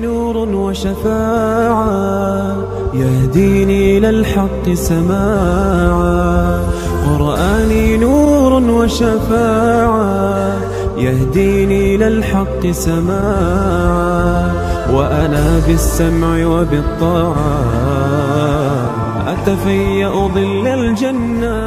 نور وشفاعة يهديني للحق سماعا قرآني نور وشفاعة يهديني للحق سماعا وأنا بالسمع وبالطاعة أتفيأ ظل الجنة.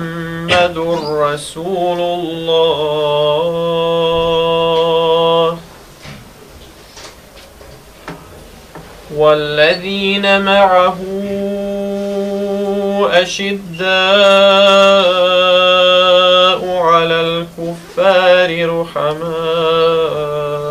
محمد رسول الله. والذين معه أشداء على الكفار رحماء.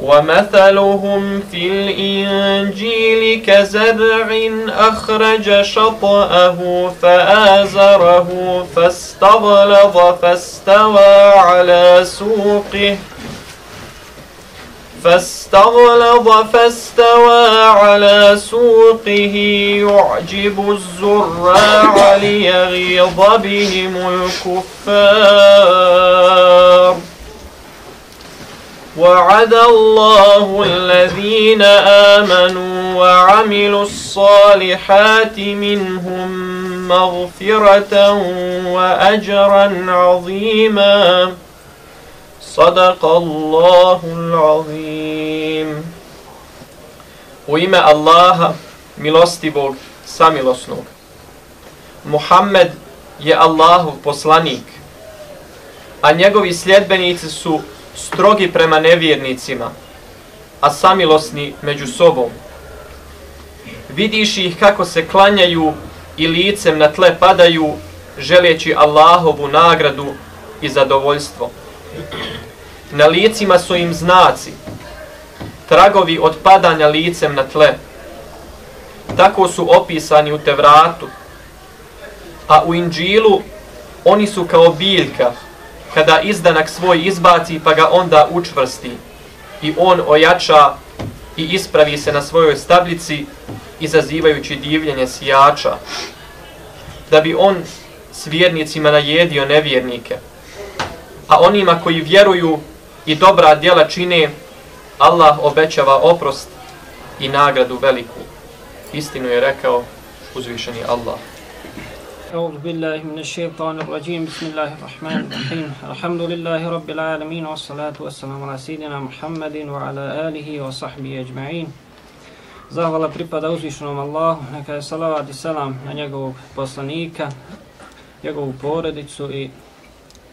ومثلهم في الإنجيل كزرع أخرج شطأه فآزره فاستغلظ فاستوى على سوقه فاستغلظ فاستوى على سوقه يعجب الزراع ليغيظ بهم الكفار وعد الله الذين آمنوا وعملوا الصالحات منهم مغفرة وأجرا عظيما صدق الله العظيم U ime Allaha, milostivog, samilosnog. Muhammed je Allahov poslanik, a njegovi sljedbenici su strogi prema nevjernicima, a samilosni među sobom. Vidiš ih kako se klanjaju i licem na tle padaju, želeći Allahovu nagradu i zadovoljstvo. Na licima su im znaci, tragovi od padanja licem na tle. Tako su opisani u Tevratu, a u Inđilu oni su kao biljka, kada izdanak svoj izbaci pa ga onda učvrsti. I on ojača i ispravi se na svojoj stablici izazivajući divljenje sijača. Da bi on s vjernicima najedio nevjernike. A onima koji vjeruju i dobra djela čine Allah obećava oprost i nagradu veliku. Istinu je rekao uzvišeni Allah. أعوذ بالله من الشيطان الرجيم بسم الله الرحمن الرحيم الحمد لله رب العالمين والصلاة والسلام على سيدنا محمد وعلى آله وصحبه أجمعين Zahvala pripada uzvišenom Allahu, neka je salavat i salam na njegovog poslanika, njegovu porodicu i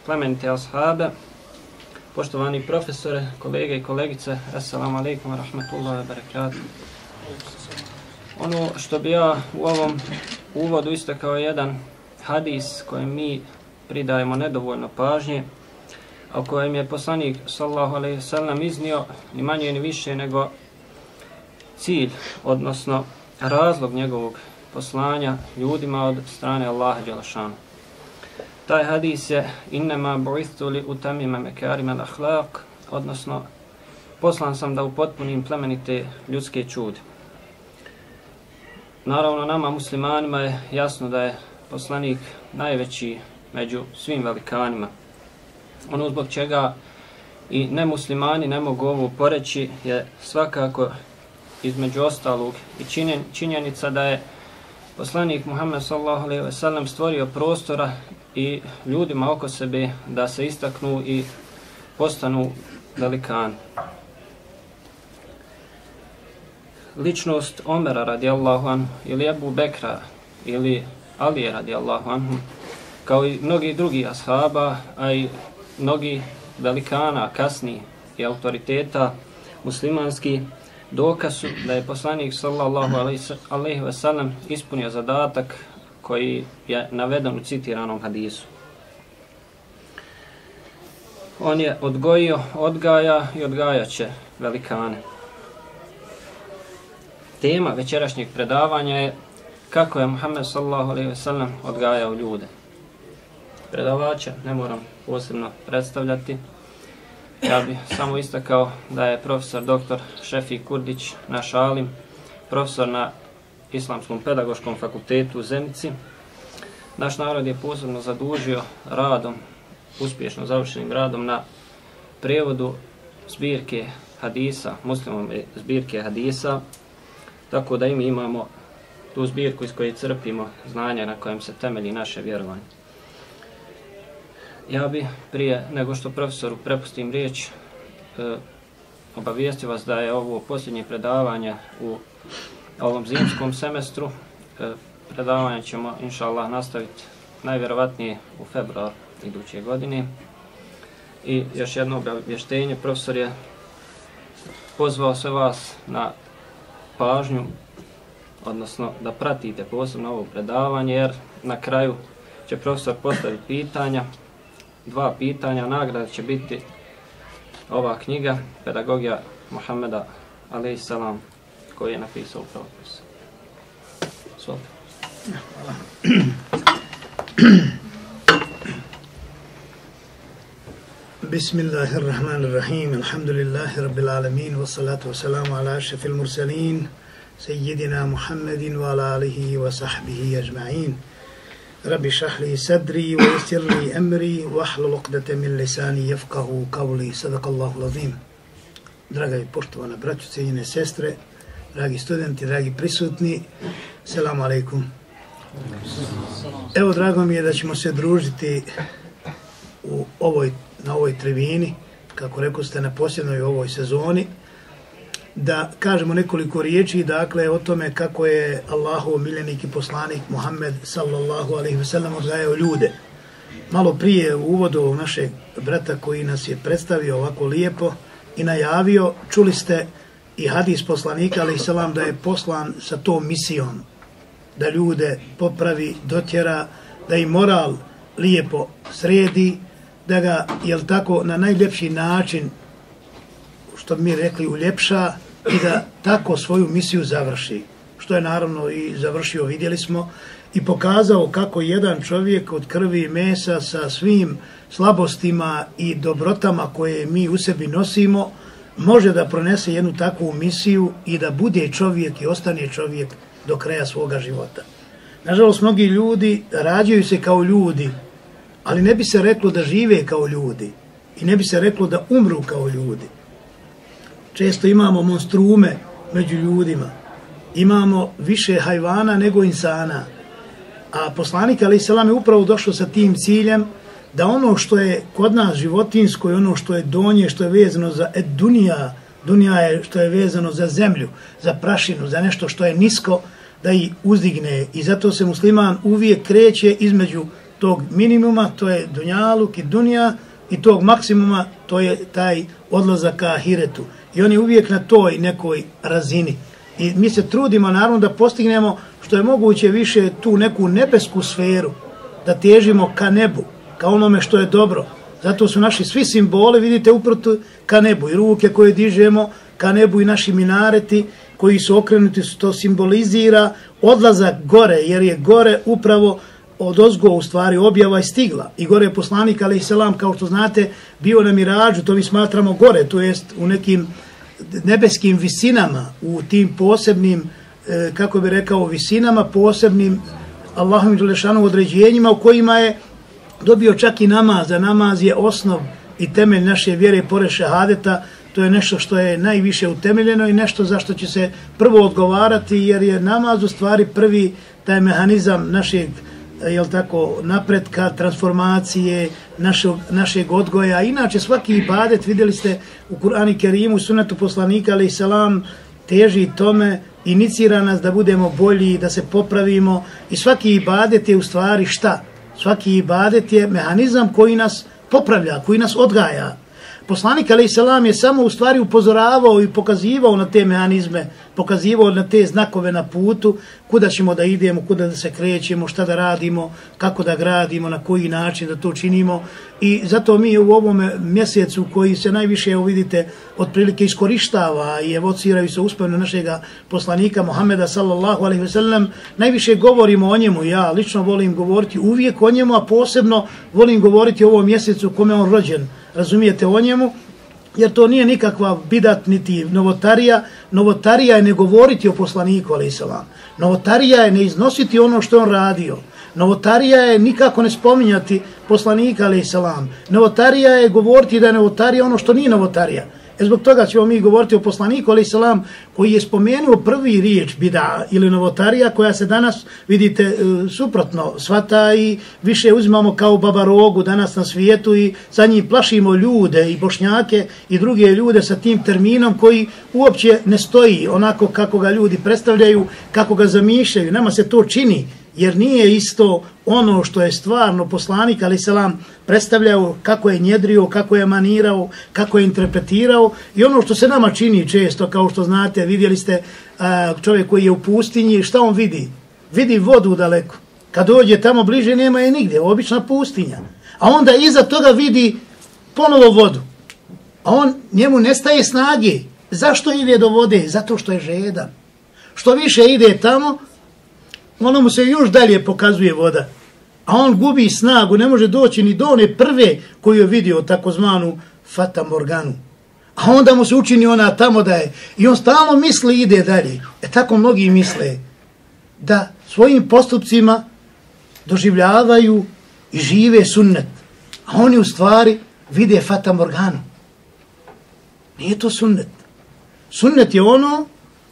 plemenite ashabe. Poštovani profesore, kolege i kolegice, assalamu alaikum wa rahmatullahi wa barakatuh. Ono što bi ja u ovom uvodu istakao jedan hadis kojem mi pridajemo nedovoljno pažnje, a kojem je poslanik sallahu alaihi sallam iznio ni manje ni više nego cilj, odnosno razlog njegovog poslanja ljudima od strane Allaha Đelešanu. Taj hadis je innema bu'ithu li utamima mekarima l'ahlaq, odnosno poslan sam da upotpunim plemenite ljudske čude. Naravno, nama muslimanima je jasno da je poslanik najveći među svim velikanima. Ono zbog čega i nemuslimani ne mogu ovo poreći je svakako između ostalog i činjen, činjenica da je poslanik Muhammed sallallahu alejhi ve sellem stvorio prostora i ljudima oko sebe da se istaknu i postanu velikani. Ličnost Omera radijallahu anhu ili Abu Bekra ili Alije radijallahu anhu kao i mnogi drugi ashaba, a i mnogi velikana kasni i autoriteta muslimanski dokaz su da je poslanik sallallahu alejhi ve sellem ispunio zadatak koji je naveden u citiranom hadisu. On je odgojio, odgaja i odgajaće velikane. Tema večerašnjeg predavanja je kako je Muhammed sallallahu alejhi ve sellem odgajao ljude. Predavača ne moram posebno predstavljati. Ja bih samo istakao da je profesor dr. Šefi Kurdić, naš alim, profesor na Islamskom pedagoškom fakultetu u Zenici. Naš narod je posebno zadužio radom, uspješno završenim radom na prevodu zbirke hadisa, muslimom zbirke hadisa, tako da i mi imamo tu zbirku iz koje crpimo znanja na kojem se temelji naše vjerovanje. Ja bi prije nego što profesoru prepustim riječ, e, obavijestio vas da je ovo posljednje predavanje u ovom zimskom semestru. E, predavanje ćemo, inša Allah, nastaviti najvjerovatnije u februar iduće godine. I još jedno obavještenje, profesor je pozvao sve vas na pažnju, odnosno da pratite posebno ovo predavanje, jer na kraju će profesor postaviti pitanja, dva pitanja, nagrada će biti ova knjiga, pedagogija Muhammeda a.s. koji je napisao u profesor. Svoj. Hvala. بسم الله الرحمن الرحيم الحمد لله رب العالمين والصلاة والسلام على أشرف المرسلين سيدنا محمد وعلى آله وصحبه أجمعين ربي اشرح لي صدري ويسر لي أمري واحلل عقدة من لساني يفقه قولي صدق الله العظيم Draga i poštovana braćo, cijenjene sestre, dragi studenti, dragi prisutni, selamu alaikum. Evo, drago mi je da ćemo se družiti u ovoj na ovoj tribini, kako rekao ste na posljednoj ovoj sezoni, da kažemo nekoliko riječi, dakle, o tome kako je Allahov miljenik i poslanik Muhammed sallallahu alaihi ve sellem odgajao ljude. Malo prije u uvodu našeg brata koji nas je predstavio ovako lijepo i najavio, čuli ste i hadis poslanika alaihi sallam da je poslan sa tom misijom da ljude popravi, dotjera, da i moral lijepo sredi, da ga, jel tako, na najljepši način, što mi rekli, uljepša i da tako svoju misiju završi. Što je naravno i završio, vidjeli smo, i pokazao kako jedan čovjek od krvi i mesa sa svim slabostima i dobrotama koje mi u sebi nosimo, može da pronese jednu takvu misiju i da bude čovjek i ostane čovjek do kraja svoga života. Nažalost, mnogi ljudi rađaju se kao ljudi, ali ne bi se reklo da žive kao ljudi i ne bi se reklo da umru kao ljudi. Često imamo monstrume među ljudima, imamo više hajvana nego insana, a poslanik Ali Selam je upravo došao sa tim ciljem da ono što je kod nas životinsko i ono što je donje, što je vezano za et dunija, dunija je što je vezano za zemlju, za prašinu, za nešto što je nisko, da i uzdigne. I zato se musliman uvijek kreće između tog minimuma, to je dunjaluk i dunja, i tog maksimuma, to je taj odlazak ka ahiretu. I on je uvijek na toj nekoj razini. I mi se trudimo, naravno, da postignemo što je moguće više tu neku nebesku sferu, da težimo ka nebu, ka onome što je dobro. Zato su naši svi simbole, vidite, uprto ka nebu. I ruke koje dižemo ka nebu i naši minareti koji su okrenuti, to simbolizira odlazak gore, jer je gore upravo od ozgo u stvari objava je stigla. I gore je poslanik ali selam kao što znate bio na mirađu to mi smatramo gore to jest u nekim nebeskim visinama u tim posebnim e, kako bi rekao visinama posebnim Allahom i Đelešanu određenjima u kojima je dobio čak i namaz da namaz je osnov i temelj naše vjere pored šehadeta. To je nešto što je najviše utemeljeno i nešto za što će se prvo odgovarati, jer je namaz u stvari prvi taj mehanizam našeg E, jel tako, napretka, transformacije, našeg, našeg odgoja. Inače, svaki ibadet, vidjeli ste u Kur'ani Kerimu, sunetu poslanika, ali salam, teži tome, inicira nas da budemo bolji, da se popravimo i svaki ibadet je u stvari šta? Svaki ibadet je mehanizam koji nas popravlja, koji nas odgaja. Poslanik alaih salam je samo u stvari upozoravao i pokazivao na te mehanizme, pokazivao na te znakove na putu, kuda ćemo da idemo, kuda da se krećemo, šta da radimo, kako da gradimo, na koji način da to činimo. I zato mi u ovom mjesecu koji se najviše, evo vidite, otprilike iskorištava i evociraju se uspavno našeg poslanika Muhameda sallallahu alaihi ve sellem, najviše govorimo o njemu. Ja lično volim govoriti uvijek o njemu, a posebno volim govoriti o ovom mjesecu kome on rođen razumijete o njemu, jer to nije nikakva bidat niti novotarija. Novotarija je ne govoriti o poslaniku, ali islam. Novotarija je ne iznositi ono što on radio. Novotarija je nikako ne spominjati poslanika, ali islam. Novotarija je govoriti da je novotarija ono što nije novotarija. E zbog toga ćemo mi govoriti o poslaniku, ali selam, koji je spomenuo prvi riječ bida ili novotarija, koja se danas, vidite, e, suprotno svata i više uzimamo kao babarogu danas na svijetu i za njim plašimo ljude i bošnjake i druge ljude sa tim terminom koji uopće ne stoji onako kako ga ljudi predstavljaju, kako ga zamišljaju. Nama se to čini jer nije isto ono što je stvarno poslanik, ali selam predstavljao kako je njedrio, kako je manirao, kako je interpretirao i ono što se nama čini često, kao što znate, vidjeli ste a, čovjek koji je u pustinji, šta on vidi? Vidi vodu daleko. Kad dođe tamo bliže, nema je nigdje, obična pustinja. A onda iza toga vidi ponovo vodu. A on, njemu nestaje snage. Zašto ide do vode? Zato što je žedan. Što više ide tamo, ono mu se još dalje pokazuje voda. A on gubi snagu, ne može doći ni do one prve koju je vidio, takozvanu Fata Morganu. A onda mu se učini ona tamo da je. I on stalno misli ide dalje. E tako mnogi misle da svojim postupcima doživljavaju i žive sunnet. A oni u stvari vide Fata Morganu. Nije to sunnet. Sunnet je ono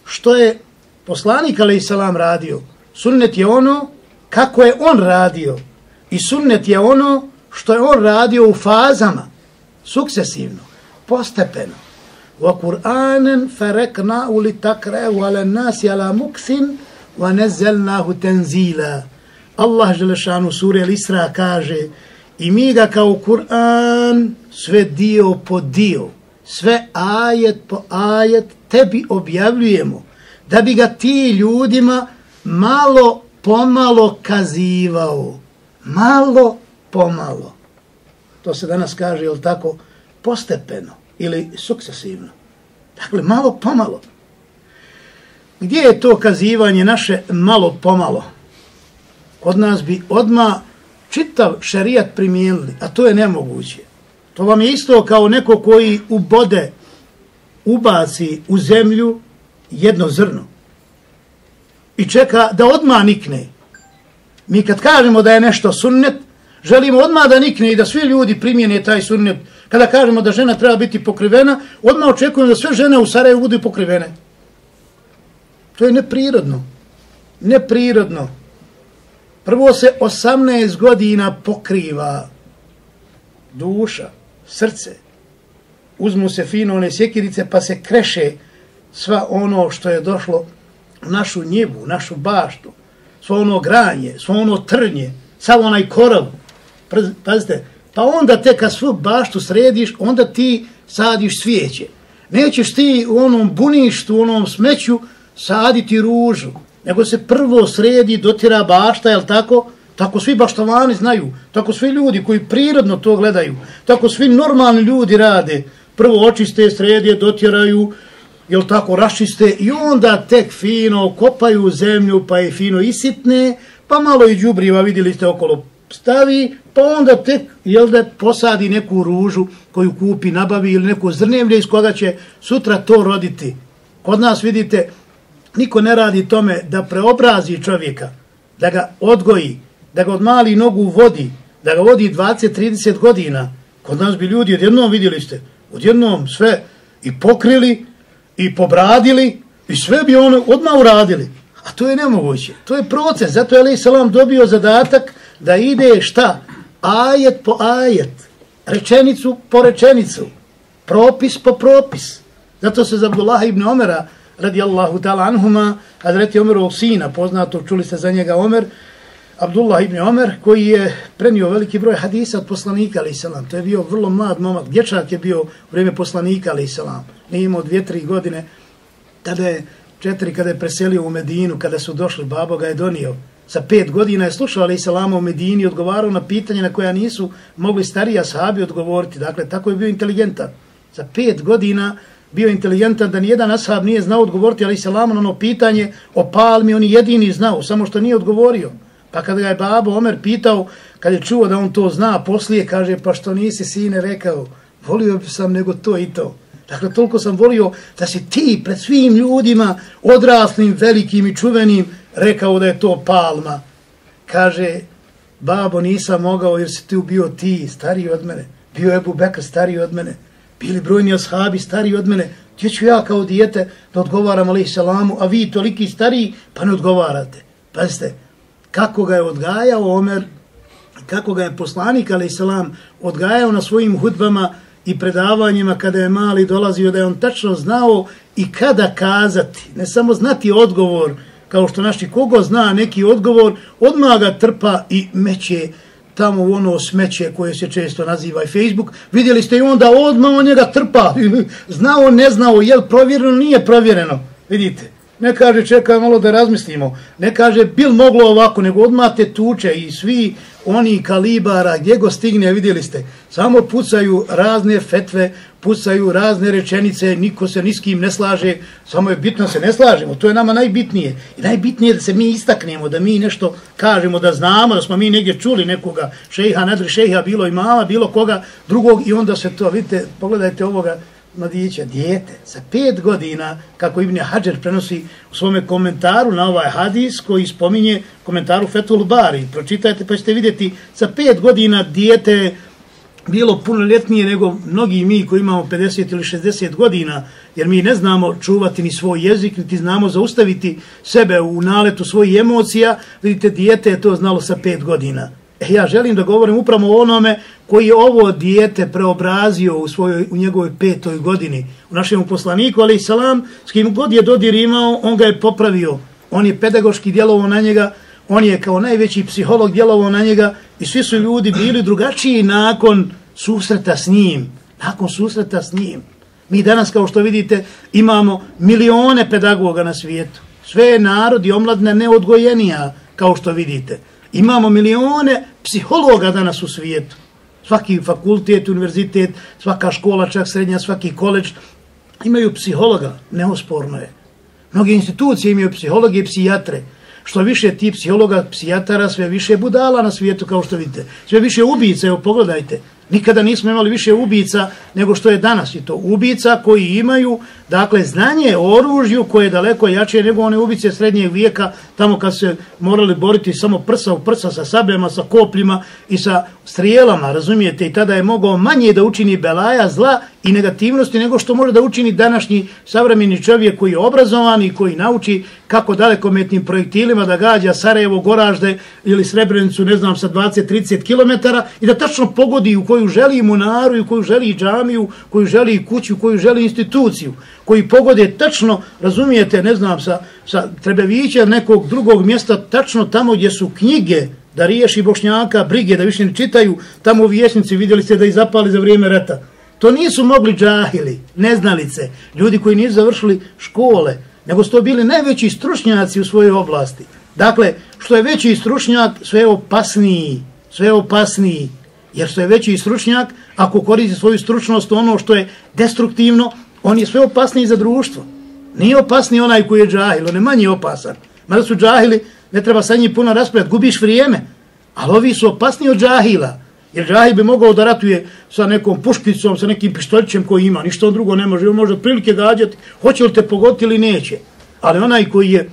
što je poslanik alaih salam radio. Sunnet je ono kako je on radio. I sunnet je ono što je on radio u fazama. Sukcesivno. Postepeno. وَقُرْآنًا Kur'anen ferekna عَلَى النَّاسِ عَلَى ala وَنَزَّلْنَاهُ تَنْزِيلًا muksin wa. Allah Želešanu suri Al-Isra kaže i mi ga kao Kur'an sve dio po dio, sve ajet po ajet tebi objavljujemo da bi ga ti ljudima malo pomalo kazivao. Malo pomalo. To se danas kaže, jel tako, postepeno ili sukcesivno. Dakle, malo pomalo. Gdje je to kazivanje naše malo pomalo? Kod nas bi odma čitav šerijat primijenili, a to je nemoguće. To vam je isto kao neko koji ubode, ubaci u zemlju jedno zrno i čeka da odma nikne. Mi kad kažemo da je nešto sunnet, želimo odma da nikne i da svi ljudi primjene taj sunnet. Kada kažemo da žena treba biti pokrivena, odma očekujemo da sve žene u Sarajevu budu pokrivene. To je neprirodno. Neprirodno. Prvo se 18 godina pokriva duša, srce. Uzmu se fino one sjekirice pa se kreše sva ono što je došlo našu njivu, našu baštu, svo ono granje, svo ono trnje, sav onaj korov. Pazite, pa onda te kad svu baštu središ, onda ti sadiš svijeće. Nećeš ti u onom buništu, u onom smeću saditi ružu, nego se prvo sredi, dotira bašta, jel tako? Tako svi baštovani znaju, tako svi ljudi koji prirodno to gledaju, tako svi normalni ljudi rade, prvo očiste sredije, dotiraju, jel tako, rašiste i onda tek fino kopaju zemlju, pa je fino isitne, pa malo i džubriva, vidjeli ste okolo, stavi, pa onda tek, jel da, posadi neku ružu koju kupi, nabavi ili neko zrnevlje iz koga će sutra to roditi. Kod nas, vidite, niko ne radi tome da preobrazi čovjeka, da ga odgoji, da ga od mali nogu vodi, da ga vodi 20-30 godina. Kod nas bi ljudi odjednom, vidjeli ste, odjednom sve, i pokrili i pobradili i sve bi ono odmah uradili. A to je nemoguće. To je proces. Zato je Ali Salam dobio zadatak da ide šta? Ajet po ajet. Rečenicu po rečenicu. Propis po propis. Zato se za Abdullah ibn Omera radijallahu ta'ala anhuma, Hazreti Omerovog sina, poznato, čuli ste za njega Omer, Abdullah ibn Omer, koji je prenio veliki broj hadisa od poslanika, ali salam. To je bio vrlo mlad momak, dječak je bio u vrijeme poslanika, ali salam. Nije imao dvije, tri godine, tada je četiri, kada je preselio u Medinu, kada su došli, babo ga je donio. Sa pet godina je slušao ali salama u Medini, odgovarao na pitanje na koja nisu mogli starija sahabi odgovoriti. Dakle, tako je bio inteligentan. Za pet godina bio inteligentan da nijedan ashab nije znao odgovoriti ali salama na ono pitanje o palmi, on jedini znao, samo što nije odgovorio. Pa kada ga je babo Omer pitao, kad je čuo da on to zna, poslije kaže, pa što nisi sine rekao, volio bi sam nego to i to. Dakle, toliko sam volio da si ti pred svim ljudima, odraslim, velikim i čuvenim, rekao da je to palma. Kaže, babo, nisam mogao jer si ti bio ti, stariji od mene. Bio je Ebu Bekr stariji od mene. Bili brojni ashabi stariji od mene. Gdje ću ja kao dijete da odgovaram alaih salamu, a vi toliki stariji, pa ne odgovarate. Pazite, kako ga je odgajao Omer, kako ga je poslanik alaih salam odgajao na svojim hudbama, i predavanjima kada je mali dolazio da je on tačno znao i kada kazati, ne samo znati odgovor, kao što naši kogo zna neki odgovor, odmah ga trpa i meće tamo u ono smeće koje se često naziva i Facebook. Vidjeli ste i onda odmah on njega trpa. Znao, ne znao, jel provjereno, nije provjereno. Vidite, ne kaže čekaj malo da razmislimo. Ne kaže bil moglo ovako, nego odmah te tuče i svi oni kalibara, gdje go stigne, vidjeli ste, samo pucaju razne fetve, pucaju razne rečenice, niko se ni s kim ne slaže, samo je bitno se ne slažemo, to je nama najbitnije. I najbitnije je da se mi istaknemo, da mi nešto kažemo, da znamo, da smo mi negdje čuli nekoga, šejha, nadri šejha, bilo i mala, bilo koga drugog i onda se to, vidite, pogledajte ovoga, mladića, dijete, sa pet godina, kako Ibn Hajar prenosi u svome komentaru na ovaj hadis, koji spominje komentaru Fethul Bari. Pročitajte pa ćete vidjeti, sa pet godina dijete bilo puno ljetnije nego mnogi mi koji imamo 50 ili 60 godina, jer mi ne znamo čuvati ni svoj jezik, niti znamo zaustaviti sebe u naletu svojih emocija, vidite, dijete je to znalo sa pet godina. E, ja želim da govorim upravo o onome koji je ovo dijete preobrazio u, svojoj, u njegovoj petoj godini. U našem poslaniku, ali i salam, s kim god je dodir imao, on ga je popravio. On je pedagoški djelovao na njega, on je kao najveći psiholog djelovao na njega i svi su ljudi bili drugačiji nakon susreta s njim. Nakon susreta s njim. Mi danas, kao što vidite, imamo milione pedagoga na svijetu. Sve je narod i omladna neodgojenija, kao što vidite. Imamo milione psihologa danas u svijetu. Svaki fakultet, univerzitet, svaka škola, čak srednja, svaki koleđ, imaju psihologa, neosporno je. Mnoge institucije imaju psihologe i psijatre. Što više ti psihologa, psijatara, sve više budala na svijetu, kao što vidite. Sve više ubice, evo pogledajte. Nikada nismo imali više ubica nego što je danas. I to ubica koji imaju dakle, znanje o oružju koje je daleko jače nego one ubice srednjeg vijeka, tamo kad se morali boriti samo prsa u prsa sa sabljama, sa kopljima i sa strijelama, razumijete? I tada je mogao manje da učini belaja, zla i negativnosti nego što može da učini današnji savremeni čovjek koji je obrazovan i koji nauči kako dalekometnim projektilima da gađa Sarajevo, Goražde ili Srebrenicu, ne znam, sa 20-30 km i da tačno pogodi u koju želi munaru i koju želi džamiju, koju želi kuću, koju želi instituciju, koji pogode tačno, razumijete, ne znam, sa, sa Trebevića nekog drugog mjesta, tačno tamo gdje su knjige da riješi bošnjaka, brige, da više ne čitaju, tamo u vjesnici vidjeli ste da ih zapali za vrijeme rata. To nisu mogli džahili, neznalice, ljudi koji nisu završili škole, nego su to bili najveći stručnjaci u svojoj oblasti. Dakle, što je veći stručnjak, sve je opasniji, sve je opasniji, jer što je veći stručnjak, ako koristi svoju stručnost ono što je destruktivno, on je sve opasniji za društvo. Nije opasniji onaj koji je džahil, on je manje opasan. Mada su džahili, ne treba sa njim puno raspravljati, gubiš vrijeme. Ali ovi su opasniji od džahila. Jer džahil bi mogao da ratuje sa nekom puškicom, sa nekim pištoljićem koji ima, ništa drugo ne može, on može prilike gađati, hoće li te pogoditi ili neće. Ali onaj koji je,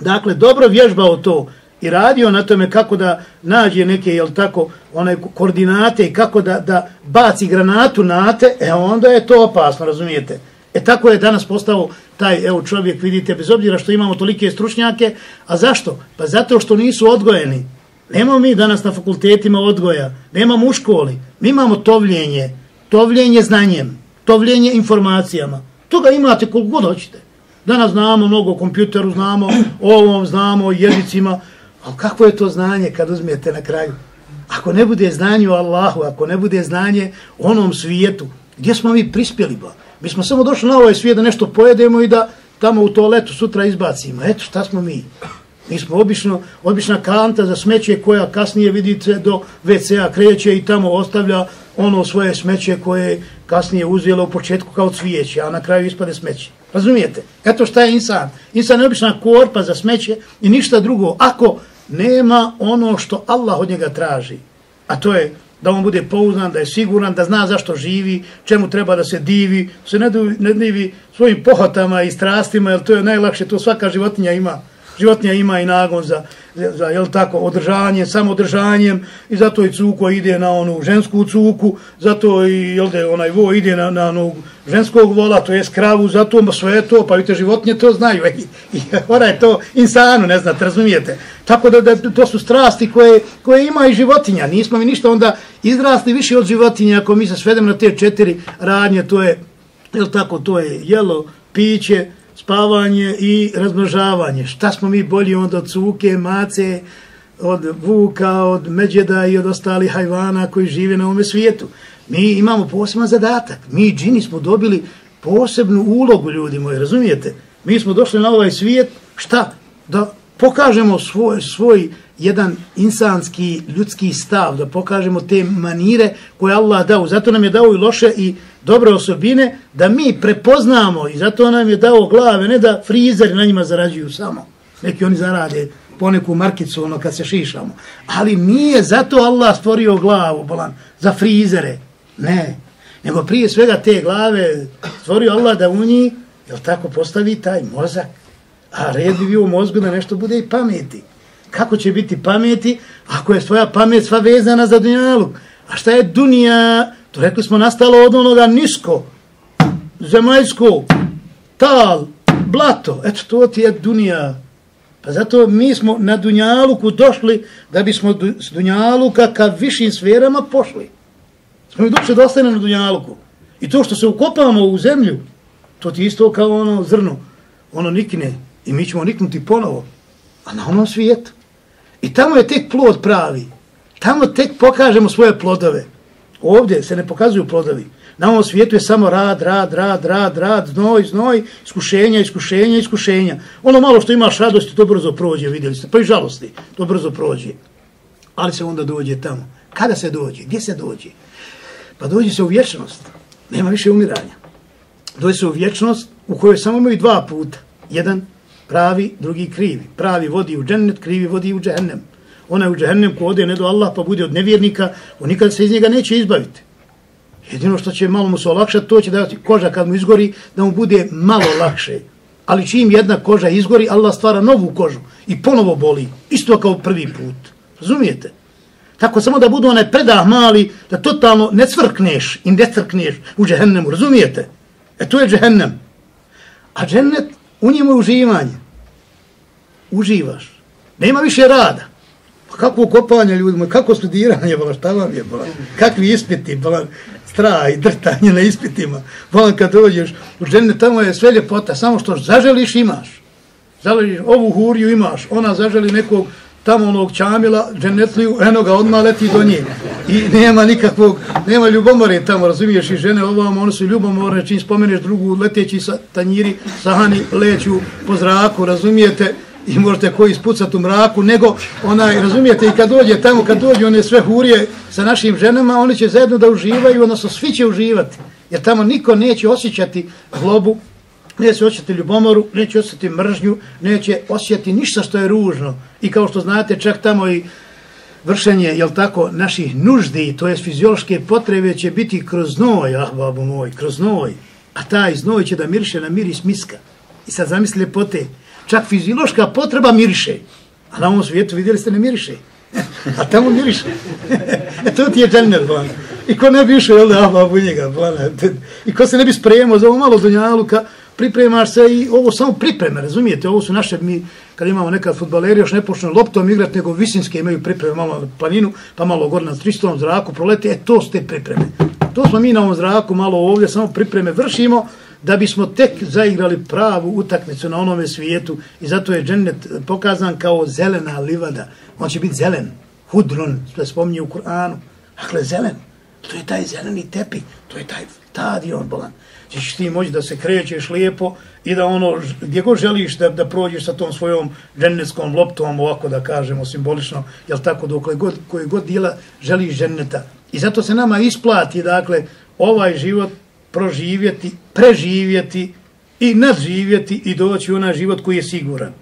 dakle, dobro vježbao to i radio na tome kako da nađe neke, jel tako, one koordinate i kako da, da baci granatu na te, e onda je to opasno, razumijete? E tako je danas postao taj evo čovjek, vidite, bez obzira što imamo tolike stručnjake, a zašto? Pa zato što nisu odgojeni. Nemamo mi danas na fakultetima odgoja, nemamo u školi, mi imamo tovljenje, tovljenje znanjem, tovljenje informacijama. Toga imate koliko god hoćete. Danas znamo mnogo o kompjuteru, znamo o ovom, znamo o jezicima, ali kako je to znanje kad uzmijete na kraju? Ako ne bude znanje o Allahu, ako ne bude znanje o onom svijetu, gdje smo mi prispjeli ba? Mi smo samo došli na ovaj svijet da nešto pojedemo i da tamo u toaletu sutra izbacimo. Eto šta smo mi. Mi smo obično, obična kanta za smeće koja kasnije vidite do WC-a kreće i tamo ostavlja ono svoje smeće koje kasnije uzelo u početku kao cvijeće, a na kraju ispade smeće. Razumijete? Eto šta je insan. Insan je obična korpa za smeće i ništa drugo. Ako nema ono što Allah od njega traži, a to je da on bude pouznan, da je siguran, da zna zašto živi, čemu treba da se divi, se ne, divi svojim pohotama i strastima, jer to je najlakše, to svaka životinja ima životinja ima i nagon za, za, za jel tako, održanje, samodržanjem i zato i cuko ide na onu žensku cuku, zato i jel de, onaj vo ide na, na onu ženskog vola, to je kravu, zato sve to, pa vidite, životinje to znaju i, i ona je to insanu, ne znate, razumijete. Tako da, da to su strasti koje, koje ima i životinja, nismo mi ništa onda izrasli više od životinja, ako mi se svedemo na te četiri radnje, to je, jel tako, to je jelo, piće, spavanje i razmnožavanje. Šta smo mi bolji onda od cuke, mace, od vuka, od međeda i od ostalih hajvana koji žive na ovome svijetu. Mi imamo poseban zadatak. Mi džini smo dobili posebnu ulogu, ljudi moji, razumijete? Mi smo došli na ovaj svijet, šta? Da pokažemo svoj, svoj jedan insanski, ljudski stav, da pokažemo te manire koje Allah dao. Zato nam je dao i loše i dobre osobine, da mi prepoznamo i zato nam je dao glave, ne da frizeri na njima zarađuju samo. Neki oni zarade poneku markicu ono kad se šišamo. Ali nije zato Allah stvorio glavu, bolan, za frizere. Ne. Nego prije svega te glave stvorio Allah da u njih, jel tako, postavi taj mozak. A red bi bio u mozgu da nešto bude i pameti. Kako će biti pameti ako je svoja pamet sva vezana za dunjaluk? A šta je dunja? To rekli smo nastalo od onoga nisko, zemaljsko, tal, blato. Eto, to ti je dunja. Pa zato mi smo na dunjaluku došli da bismo s dunjaluka ka višim sferama pošli. Smo mi došli da na dunjaluku. I to što se ukopavamo u zemlju, to ti isto kao ono zrno. Ono nikne i mi ćemo niknuti ponovo. A na onom svijetu. I tamo je tek plod pravi. Tamo tek pokažemo svoje plodove. Ovdje se ne pokazuju plodovi. Na ovom svijetu je samo rad, rad, rad, rad, rad, znoj, znoj, iskušenja, iskušenja, iskušenja. Ono malo što imaš radosti, to brzo prođe, vidjeli ste, pa i žalosti, to brzo prođe. Ali se onda dođe tamo. Kada se dođe? Gdje se dođe? Pa dođe se u vječnost. Nema više umiranja. Dođe se u vječnost u kojoj samo imaju dva puta. Jedan pravi, drugi krivi. Pravi vodi u džennet, krivi vodi u onaj u džehennem ko ode ne do Allah pa bude od nevjernika, on nikad se iz njega neće izbaviti. Jedino što će malo mu se olakšati, to će da koža kad mu izgori, da mu bude malo lakše. Ali čim jedna koža izgori, Allah stvara novu kožu i ponovo boli. Isto kao prvi put. Razumijete? Tako samo da budu onaj predah mali, da totalno ne cvrkneš i ne crkneš u džehennemu. Razumijete? E to je džehennem. A džennet, u njemu je uživanje. Uživaš. Nema više rada. Kako kopanje ljudima, kako studiranje, bala, šta vam je, bala, kakvi ispiti, bala, strah i drtanje na ispitima. Bala, kad dođeš u žene, tamo je sve ljepota, samo što zaželiš imaš. Zaželiš, ovu huriju imaš, ona zaželi nekog tamo onog čamila, dženetliju, eno ga odmah leti do nje. I nema nikakvog, nema ljubomore tamo, razumiješ, i žene ovam, one su ljubomore, čim spomeneš drugu, leteći sa tanjiri, sahani, leću po zraku, razumijete, i možete koji ispucati u mraku, nego onaj, razumijete, i kad dođe tamo, kad dođe one sve hurije sa našim ženama, oni će zajedno da uživaju, odnosno svi će uživati, jer tamo niko neće osjećati zlobu, neće osjećati ljubomoru, neće osjećati mržnju, neće osjećati ništa što je ružno. I kao što znate, čak tamo i vršenje, jel tako, naših nuždi, to je fiziološke potrebe, će biti kroz znoj, ah, babo moj, kroz znoj. A taj znoj će da miriše na miris miska. I sad zamisli ljepote, čak fiziološka potreba miriše. A na ovom svijetu vidjeli ste ne miriše. A tamo miriše. e to ti je džennet, bolan. I ko ne bi išao, jel da, babu njega, bwana. I ko se ne bi spremao za ovo malo dunjaluka, pripremaš se i ovo samo pripreme, razumijete? Ovo su naše, mi kad imamo nekad futbaleri, još ne počnu loptom igrati, nego visinske imaju pripreme malo na planinu, pa malo gore na 300 zraku proleti, e to su te pripreme. To smo mi na ovom zraku malo ovdje, samo pripreme vršimo, da bismo tek zaigrali pravu utakmicu na onome svijetu i zato je džennet pokazan kao zelena livada. On će biti zelen, hudrun, što spominje u Kur'anu. Dakle, zelen. To je taj zeleni tepi, to je taj stadion, bolan. Ćeš ti moći da se krećeš lijepo i da ono, gdje god želiš da, da prođeš sa tom svojom džennetskom loptom, ovako da kažemo simbolično, jel tako, dok god, koji god dijela želiš dženneta. I zato se nama isplati, dakle, ovaj život proživjeti, preživjeti i nadživjeti i doći u onaj život koji je siguran.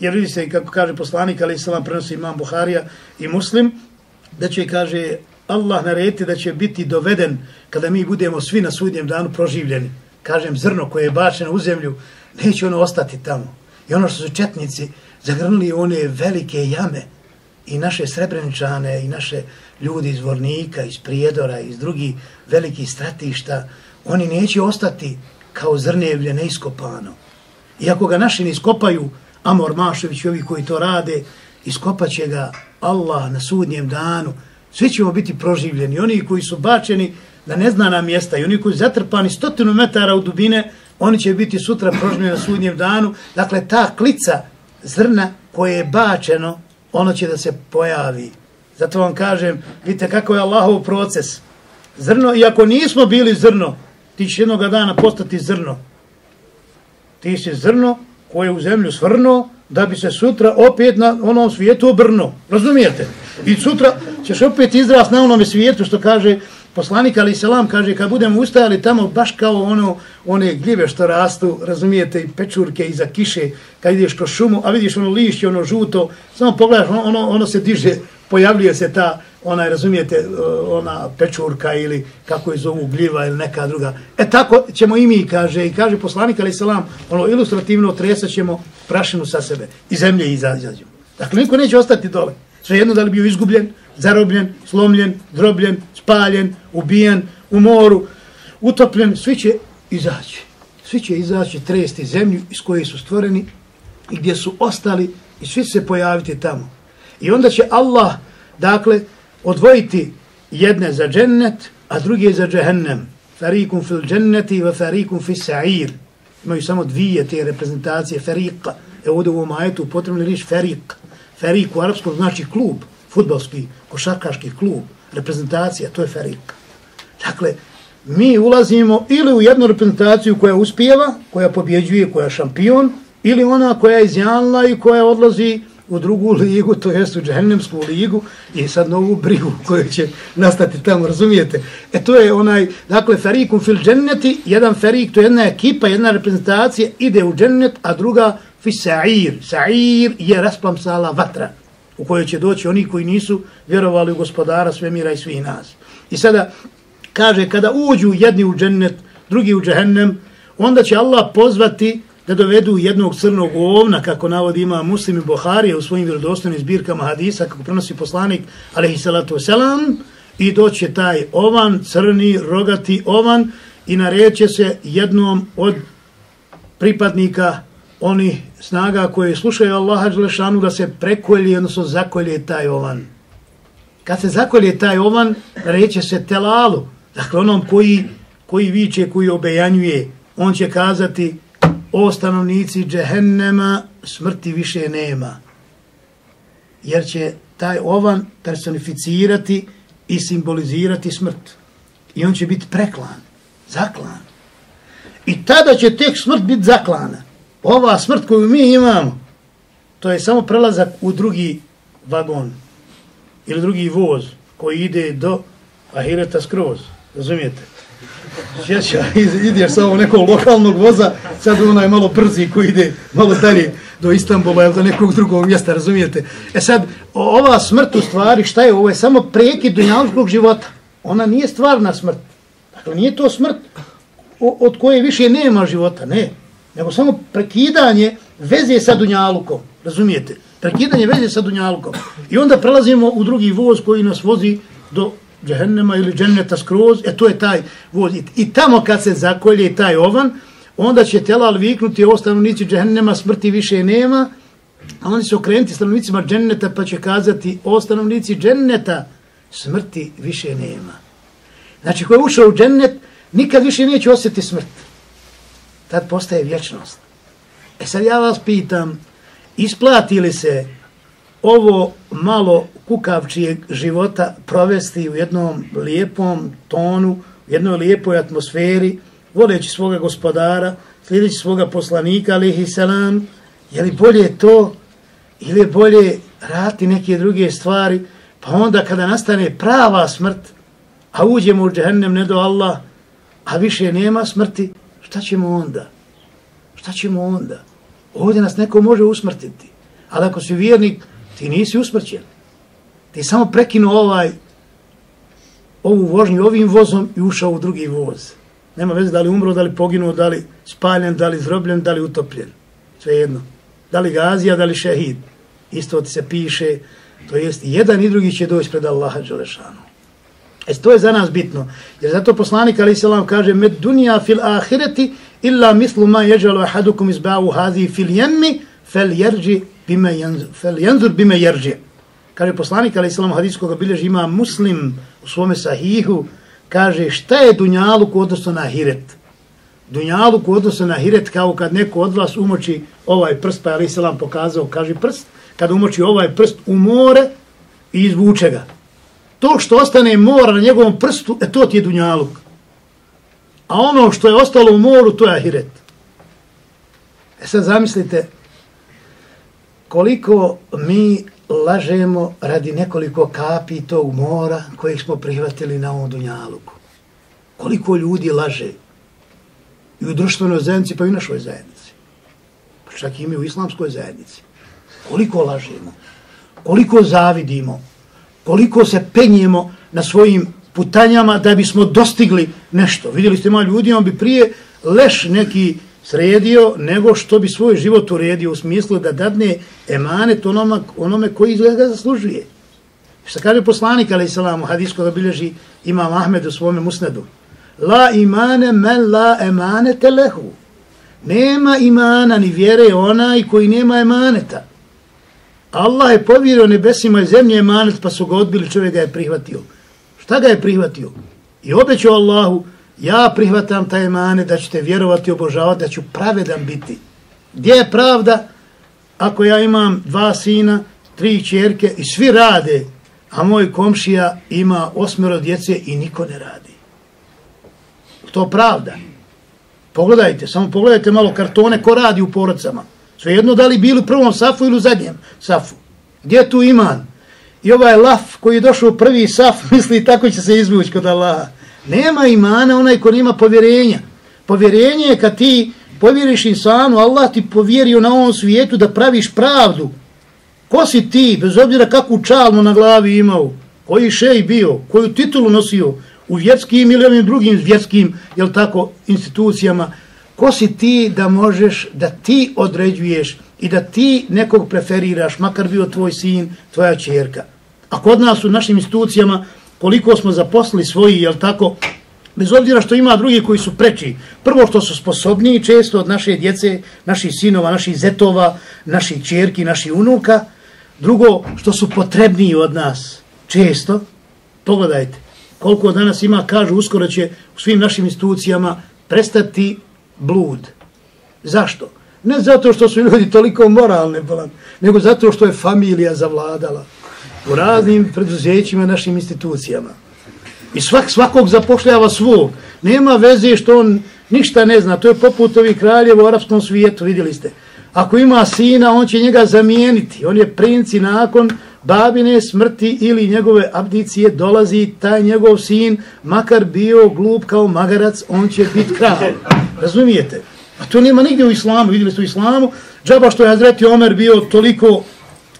Jer vidite, kako kaže poslanik, ali se vam prenosi imam Buharija i muslim, da će, kaže, Allah narediti da će biti doveden kada mi budemo svi na sudnjem danu proživljeni. Kažem, zrno koje je bačeno u zemlju, neće ono ostati tamo. I ono što su četnici zagrnuli one velike jame i naše srebreničane i naše ljudi iz Vornika, iz Prijedora, iz drugih velikih stratišta, oni neće ostati kao zrnevlje neiskopano. Iako ga naši ne iskopaju, Amor Mašović i ovi koji to rade, iskopaće ga Allah na sudnjem danu, svi ćemo biti proživljeni. Oni koji su bačeni na neznana mjesta i oni koji su zatrpani stotinu metara u dubine, oni će biti sutra proživljeni na sudnjem danu. Dakle, ta klica zrna koje je bačeno, ono će da se pojavi. Zato vam kažem, vidite kako je Allahov proces. Zrno, iako nismo bili zrno, ti ćeš jednoga dana postati zrno. Ti si zrno koje je u zemlju svrno, da bi se sutra opet na onom svijetu obrno. Razumijete? I sutra ćeš opet izrast na onom svijetu što kaže poslanik Ali Selam, kaže kad budemo ustajali tamo baš kao ono, one gljive što rastu, razumijete, i pečurke iza kiše, kad ideš kroz šumu, a vidiš ono lišće, ono žuto, samo pogledaš, ono, ono, ono se diže, pojavljuje se ta, onaj, razumijete, e, ona pečurka ili kako je zovu gljiva ili neka druga. E tako ćemo i mi, kaže, i kaže poslanik Ali Selam, ono ilustrativno tresat ćemo prašinu sa sebe i zemlje izađemo. Dakle, niko neće ostati dole. Sve jedno da li bio izgubljen, zarobljen, slomljen, drobljen, spaljen, ubijen, u moru, utopljen, svi će izaći. Svi će izaći tresti zemlju iz koje su stvoreni i gdje su ostali i svi se pojaviti tamo. I onda će Allah, dakle, odvojiti jedne za džennet, a druge za džehennem. Farikum fil dženneti wa farikum fil sa'ir. Imaju samo dvije te reprezentacije, farika. Evo ovdje u ovom ajetu potrebno je riječ farik. Farik u arapskom znači klub, futbalski, košarkaški klub, reprezentacija, to je farik. Dakle, mi ulazimo ili u jednu reprezentaciju koja uspijeva, koja pobjeđuje, koja je šampion, ili ona koja je izjanla i koja odlazi u drugu ligu, to jest u džehennemsku ligu i sad novu brigu koju će nastati tamo, razumijete? E to je onaj, dakle, ferikum fil dženneti, jedan ferik, to je jedna ekipa, jedna reprezentacija, ide u džennet, a druga fi sa'ir. Sa'ir je rasplamsala vatra u kojoj će doći oni koji nisu vjerovali u gospodara svemira i svih nas. I sada kaže, kada uđu jedni u džennet, drugi u džehennem, onda će Allah pozvati da dovedu jednog crnog ovna, kako navodi ima muslim i Buharije u svojim vjerodostojnim zbirkama hadisa, kako prenosi poslanik, alaihi salatu wasalam, i doće taj ovan, crni, rogati ovan, i nareće se jednom od pripadnika oni snaga koje slušaju Allaha Đelešanu da se prekolje, odnosno zakolje taj ovan. Kad se zakolje taj ovan, reće se telalu, dakle onom koji, koji viče, koji obejanjuje, on će kazati o stanovnici džehennema smrti više nema. Jer će taj ovan personificirati i simbolizirati smrt. I on će biti preklan, zaklan. I tada će tek smrt biti zaklana. Ova smrt koju mi imamo, to je samo prelazak u drugi vagon ili drugi voz koji ide do Ahireta skroz. Razumijete? Sjeća, ideš sa ovog nekog lokalnog voza, sad onaj malo brzi koji ide malo dalje do Istanbula ili do nekog drugog mjesta, razumijete? E sad, ova smrt u stvari, šta je? Ovo je samo prekid dunjalskog života. Ona nije stvarna smrt. Dakle, nije to smrt od koje više nema života, ne. Nego samo prekidanje veze sa dunjalukom, razumijete? Prekidanje veze sa dunjalukom. I onda prelazimo u drugi voz koji nas vozi do džehennema ili dženneta skroz, e to je taj voz. I, tamo kad se zakolje taj ovan, onda će telal viknuti ovo stanovnici džehennema, smrti više nema, a oni se okrenuti stanovnicima dženneta pa će kazati o stanovnici dženneta, smrti više nema. Znači, ko je ušao u džennet, nikad više neće osjetiti smrt. Tad postaje vječnost. E sad ja vas pitam, isplati li se ovo malo kukavčijeg života provesti u jednom lijepom tonu, u jednoj lijepoj atmosferi, voleći svoga gospodara, slijedeći svoga poslanika, alihi salam, je li bolje to ili je bolje rati neke druge stvari, pa onda kada nastane prava smrt, a uđemo u džehennem, ne do Allah, a više nema smrti, šta ćemo onda? Šta ćemo onda? Ovdje nas neko može usmrtiti, ali ako si vjernik, ti nisi usmrćen. Ti samo prekinuo ovaj, ovu vožnju ovim vozom i ušao u drugi voz. Nema veze da li umro, da li poginuo, da li spaljen, da li zrobljen, da li utopljen. Sve jedno. Da li gazija, da li šehid. Isto ti se piše, to jest jedan i drugi će doći pred Allaha Đelešanu. E to je za nas bitno. Jer zato poslanik Ali Selam kaže med dunija fil ahireti illa mislu ma jeđalo ahadukum izba'u hazi fil jemmi fel jerđi bime jenzur, fel jenzur bime jerđi. Kaže poslanik Ali Salam hadis bilježi ima muslim u svome sahihu kaže šta je dunjaluk u na hiret? Dunjaluk u na hiret kao kad neko od vas umoči ovaj prst, pa je Ali Salam pokazao, kaže prst, kad umoči ovaj prst u more i izvuče ga to što ostane mora na njegovom prstu, e to ti je dunjaluk. A ono što je ostalo u moru, to je ahiret. E sad zamislite koliko mi lažemo radi nekoliko kapi tog mora kojeg smo prihvatili na ovom dunjaluku. Koliko ljudi laže i u društvenoj zajednici, pa i u našoj zajednici. Pa čak i mi u islamskoj zajednici. Koliko lažemo, koliko zavidimo, koliko se penjemo na svojim putanjama da bismo dostigli nešto. Vidjeli ste malo ljudi, on bi prije leš neki sredio nego što bi svoj život uredio u smislu da dadne emanet onoma, onome koji ga zaslužuje. Što kaže poslanik, ali salam, u hadisku da bilježi imam Ahmed u svome musnedu. La imane men la emanete lehu. Nema imana ni vjere onaj koji nema emaneta. Allah je povjerio nebesima i zemlje emanet, pa su ga odbili, čovjek ga je prihvatio. Šta ga je prihvatio? I obećao Allahu, ja prihvatam taj mane da ćete vjerovati i obožavati, da ću pravedan biti. Gdje je pravda? Ako ja imam dva sina, tri čerke i svi rade, a moj komšija ima osmero djece i niko ne radi. To pravda. Pogledajte, samo pogledajte malo kartone ko radi u porodcama. Svejedno da li bili u prvom safu ili u zadnjem safu. Gdje tu iman? I ovaj laf koji je došao u prvi saf, misli tako će se izvući kod Allaha. Nema imana onaj ko nema povjerenja. Povjerenje je kad ti povjeriš insanu, Allah ti povjerio na ovom svijetu da praviš pravdu. Ko si ti, bez obzira kakvu čalmu na glavi imao, koji šej bio, koju titulu nosio u vjerskim ili onim drugim vjerskim, jel tako, institucijama, ko si ti da možeš da ti određuješ i da ti nekog preferiraš, makar bio tvoj sin, tvoja čerka. A kod nas u našim institucijama, koliko smo zaposlili svoji, jel tako, bez obzira što ima drugi koji su preči, prvo što su sposobniji često od naše djece, naših sinova, naših zetova, naših čerki, naših unuka, drugo što su potrebniji od nas često, pogledajte, koliko danas ima, kažu, uskoro će u svim našim institucijama prestati blud. Zašto? Ne zato što su ljudi toliko moralne, nego zato što je familija zavladala u raznim preduzećima, našim institucijama. I svak, svakog zapošljava svog. Nema veze što on ništa ne zna. To je poput ovih kraljeva u arapskom svijetu, vidjeli ste. Ako ima sina, on će njega zamijeniti. On je princ i nakon babine smrti ili njegove abdicije dolazi taj njegov sin, makar bio glup kao magarac, on će biti kralj. Razumijete? A to nema nigdje u islamu, vidjeli ste u islamu, džaba što je Hazreti Omer bio toliko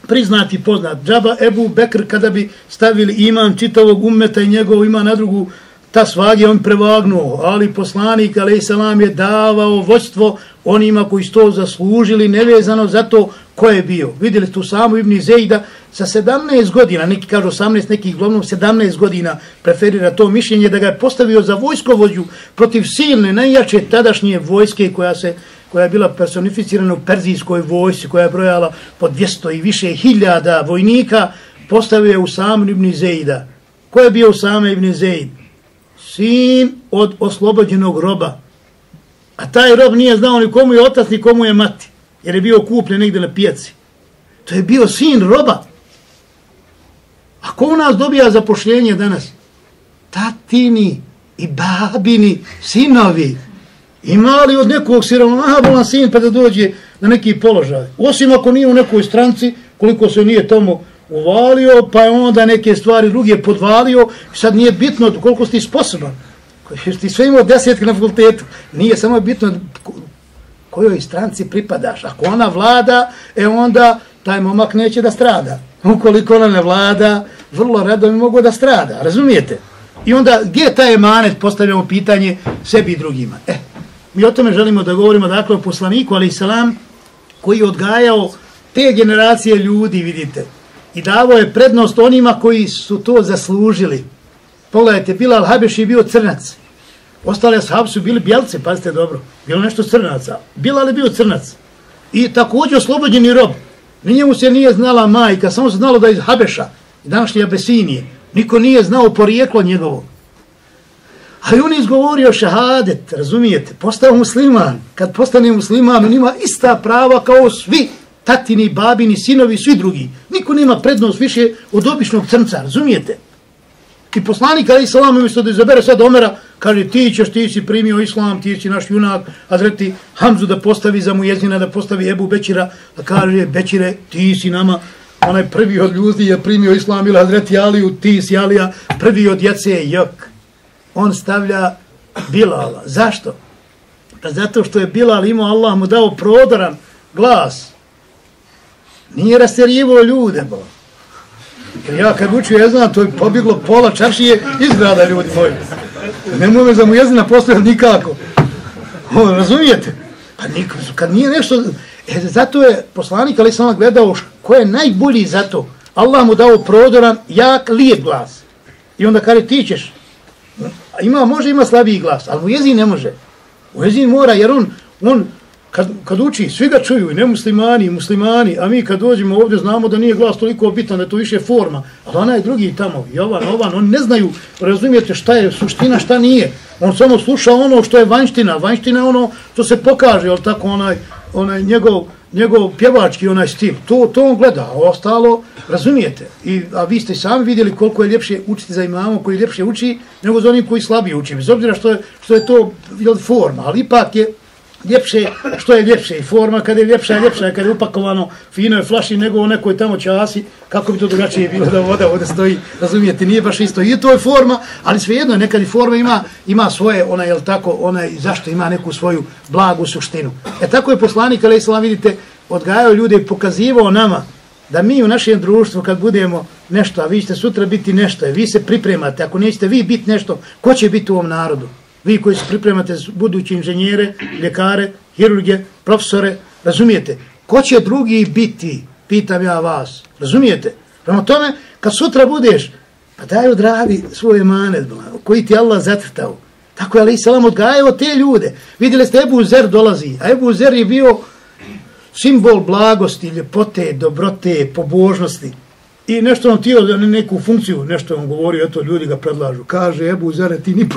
priznati poznat. Džaba Ebu Bekr kada bi stavili iman čitavog ummeta i njegov ima na drugu ta svag on prevagnuo, ali poslanik alaih salam je davao voćstvo onima koji sto zaslužili nevezano za to Ko je bio? Vidjeli tu samo Ibni Zejda sa 17 godina, neki kažu 18, neki glavnom 17 godina preferira to mišljenje da ga je postavio za vojskovođu protiv silne, najjače tadašnje vojske koja se koja je bila personificirana u perzijskoj vojsi, koja je brojala po 200 i više hiljada vojnika, postavio je Usam ibn Zejda. Ko je bio Usam ibn Zejd? Sin od oslobođenog roba. A taj rob nije znao ni komu je otac, ni komu je mati, jer je bio kupljen negdje na pijaci. To je bio sin roba. A ko u nas dobija zapošljenje danas? Tatini i babini sinovi. Ima li od nekog siromaha bolan sin pa da dođe na neki položaj? Osim ako nije u nekoj stranci, koliko se nije tamo uvalio, pa je onda neke stvari druge podvalio, sad nije bitno koliko si sposoban. Ti sve imao desetke na fakultetu. Nije samo bitno kojoj stranci pripadaš. Ako ona vlada, e onda taj momak neće da strada. Ukoliko ona ne vlada, vrlo rado mi mogu da strada. Razumijete? I onda gdje je taj emanet, postavljamo pitanje sebi i drugima. E, mi o tome želimo da govorimo, dakle, o poslaniku, ali i selam, koji je odgajao te generacije ljudi, vidite, i davo je prednost onima koji su to zaslužili. Pogledajte, Bilal Habeš je bio crnac. Ostale ashab su bili bjelce, pazite dobro. Bilo nešto crnaca. Bilal je bio crnac. I također oslobođeni rob. Ni Njemu se nije znala majka, samo se znalo da je iz Habeša, i današnje Abesinije. Niko nije znao porijeklo njegovo. Ali on je izgovorio šahadet, razumijete, postao musliman. Kad postane musliman, on ima ista prava kao svi tatini, babini, sinovi, svi drugi. Niko nema prednost više od običnog crnca, razumijete? I poslanik, ali salam, umjesto da izabere sad Omera, kaže, ti ćeš, ti si primio islam, ti si naš junak, a zreti Hamzu da postavi za mu jezina, da postavi Ebu Bećira, da kaže, Bećire, ti si nama, onaj prvi od ljudi je primio islam, ili Hazreti Aliju, ti si Alija, prvi od djece, je jok. On stavlja Bilala. Zašto? Pa zato što je Bilal imao, Allah mu dao prodoran glas, Nije rasterjivo ljude, bo. Jer ja kad učio je to je pobjeglo pola čaršije iz grada, ljudi moji. Ne mogu za mu jezina postaviti nikako. O, razumijete? Pa nikom, kad nije nešto... E, zato je poslanik, ali sam gledao ko je najbolji za to. Allah mu dao prodoran, jak, lijep glas. I onda kaže, ti ćeš. Ima, može ima slabiji glas, ali mu jezin ne može. U jezin mora, jer on, on kad, kad uči, svi ga čuju, i ne muslimani, i muslimani, a mi kad dođemo ovdje znamo da nije glas toliko bitan, da je to više forma, ali onaj drugi tamo, Jovan, Ovan, oni ne znaju, razumijete šta je suština, šta nije. On samo sluša ono što je vanština, vanština je ono što se pokaže, ali tako onaj, onaj njegov, njegov pjevački onaj stil, to, to on gleda, a ostalo, razumijete, I, a vi ste sami vidjeli koliko je ljepše učiti za imamo, koji ljepše uči, nego za onim koji slabije uči, bez obzira što je, što je to jel, forma, ali ipak je, ljepše, što je ljepše i forma, kada je ljepša, ljepša, kada je upakovano fino je flaši nego u nekoj tamo časi, kako bi to drugačije bilo da voda ovdje stoji, razumijete, nije baš isto. I to je forma, ali svejedno, nekad i forma ima, ima svoje, ona je tako, ona i zašto ima neku svoju blagu suštinu. E tako je poslanik, ali islam, vidite, odgajao ljude i pokazivao nama da mi u našem društvu kad budemo nešto, a vi ćete sutra biti nešto, e, vi se pripremate, ako nećete vi biti nešto, ko će biti u ovom narodu? Vi koji se pripremate budući inženjere, ljekare, hirurge, profesore, razumijete? Ko će drugi biti, pitam ja vas, razumijete? Prema tome, kad sutra budeš, pa daj odradi svoje mane, koji ti Allah zatrtao. Tako je Ali selam odgajao te ljude. Vidjeli ste, Ebu Zer dolazi, a Ebu Zer je bio simbol blagosti, ljepote, dobrote, pobožnosti. I nešto on tijelo, neku funkciju, nešto on govorio, eto ljudi ga predlažu. Kaže, Ebu Zer, ti ni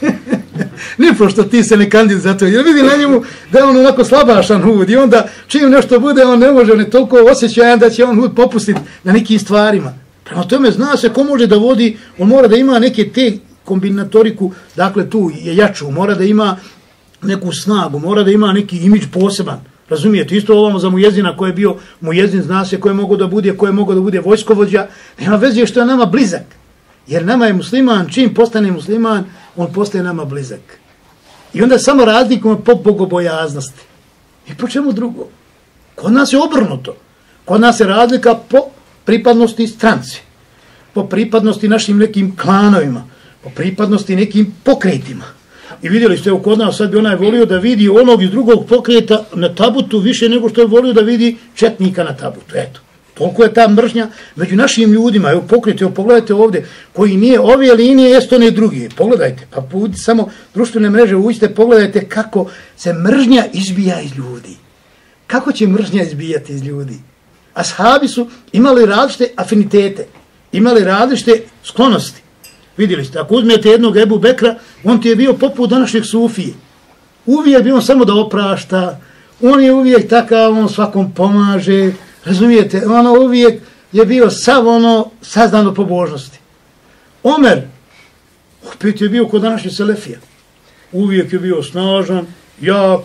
pošto. Ni ti se ne kandid za to. Jer vidi na njemu da je on onako slabašan hud. I onda čim nešto bude, on ne može, ne toliko osjećajan da će on hud popustiti na nekim stvarima. Prema tome zna se ko može da vodi, on mora da ima neke te kombinatoriku, dakle tu je jaču, mora da ima neku snagu, mora da ima neki imidž poseban. Razumijete, isto ovamo za mujezina koji je bio mujezin, zna se ko je mogo da bude, ko je mogo da bude vojskovođa, nema veze što je nama blizak. Jer nama je musliman, čim postane musliman, on postaje nama blizak. I onda samo razlikujemo po bogobojaznosti. I po čemu drugo? Kod nas je obrnuto. Kod nas je razlika po pripadnosti stranci. Po pripadnosti našim nekim klanovima. Po pripadnosti nekim pokretima. I vidjeli ste, evo kod nas sad bi onaj volio da vidi onog iz drugog pokreta na tabutu više nego što je volio da vidi četnika na tabutu. Eto, toliko je ta mržnja među našim ljudima. Evo pokrijete, evo pogledajte ovdje, koji nije ove linije, jeste one drugi. Pogledajte, pa budi samo društvene mreže, uđite, pogledajte kako se mržnja izbija iz ljudi. Kako će mržnja izbijati iz ljudi? Ashabi su imali različite afinitete, imali različite sklonosti. Vidjeli ste, ako uzmete jednog Ebu Bekra, on ti je bio poput današnjeg Sufije. Uvijek bio samo da oprašta, on je uvijek takav, on svakom pomaže, razumijete, ono uvijek je bio sav ono saznano pobožnosti. Omer, opet je bio kod današnje Selefija. Uvijek je bio snažan, jak,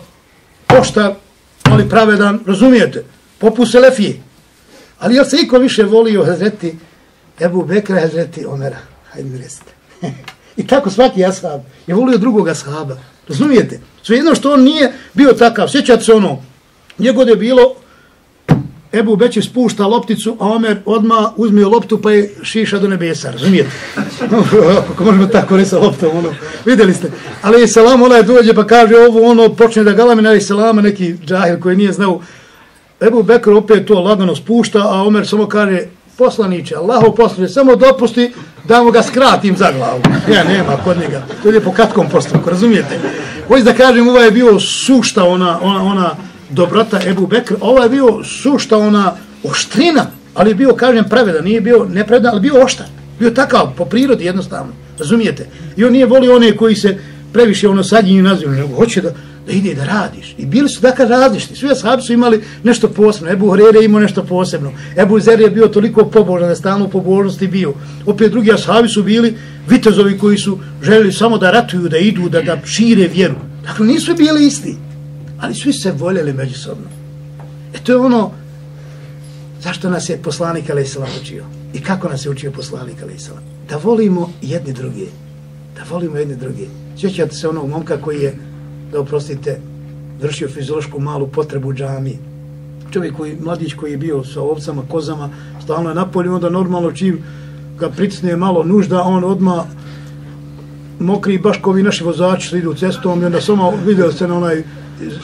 pošta, ali pravedan, razumijete, poput Selefije. Ali ja se iko više volio Hazreti Ebu Bekra, Hazreti Omera. Hajde mi recite. I tako svaki ashab je volio drugog ashaba. Razumijete? Sve jedno što on nije bio takav. Sjećate se ono, njegod je bilo Ebu Beći spušta lopticu, a Omer odma uzmio loptu pa je šiša do nebesa, razumijete? Ako možemo tako reći sa loptom, ono, vidjeli ste. Ali selam, ona je dođe pa kaže ovo, ono, počne da galami ali selama, neki džahil koji nije znao. Ebu Bekr opet to lagano spušta, a Omer samo kaže, poslaniće, Allaho poslaniće, samo dopusti da mu ga skratim za glavu. Ja, nema kod njega. To je po kratkom postupku, razumijete? Hoće da kažem, ovaj je bio sušta ona, ona, ona dobrota Ebu Bekr, ovaj je bio sušta ona oštrina, ali je bio, kažem, pravedan, nije bio nepravedan, ali bio oštar. Bio takav, po prirodi jednostavno, razumijete? I on nije volio one koji se previše ono sadnji nazivu, nego hoće da, da ide da radiš. I bili su dakle različiti. Svi ashabi su imali nešto posebno. Ebu Hrere imao nešto posebno. Ebu Zer je bio toliko pobožan, da stalno pobožnosti bio. Opet drugi ashabi su bili vitezovi koji su željeli samo da ratuju, da idu, da, da šire vjeru. Dakle, nisu bili isti. Ali svi se voljeli međusobno. E to je ono zašto nas je poslanik a.s. učio. I kako nas je učio poslanik a.s. Da volimo jedni drugi. Da volimo jedni drugi. Sjećate se onog momka koji je da oprostite, vršio fiziološku malu potrebu džami. Čovjek koji, mladić koji je bio sa ovcama, kozama, stalno je napolje, onda normalno čim ga pritisne malo nužda, on odma mokri baš kao vi naši vozači što idu cestom i onda samo vidio se na onaj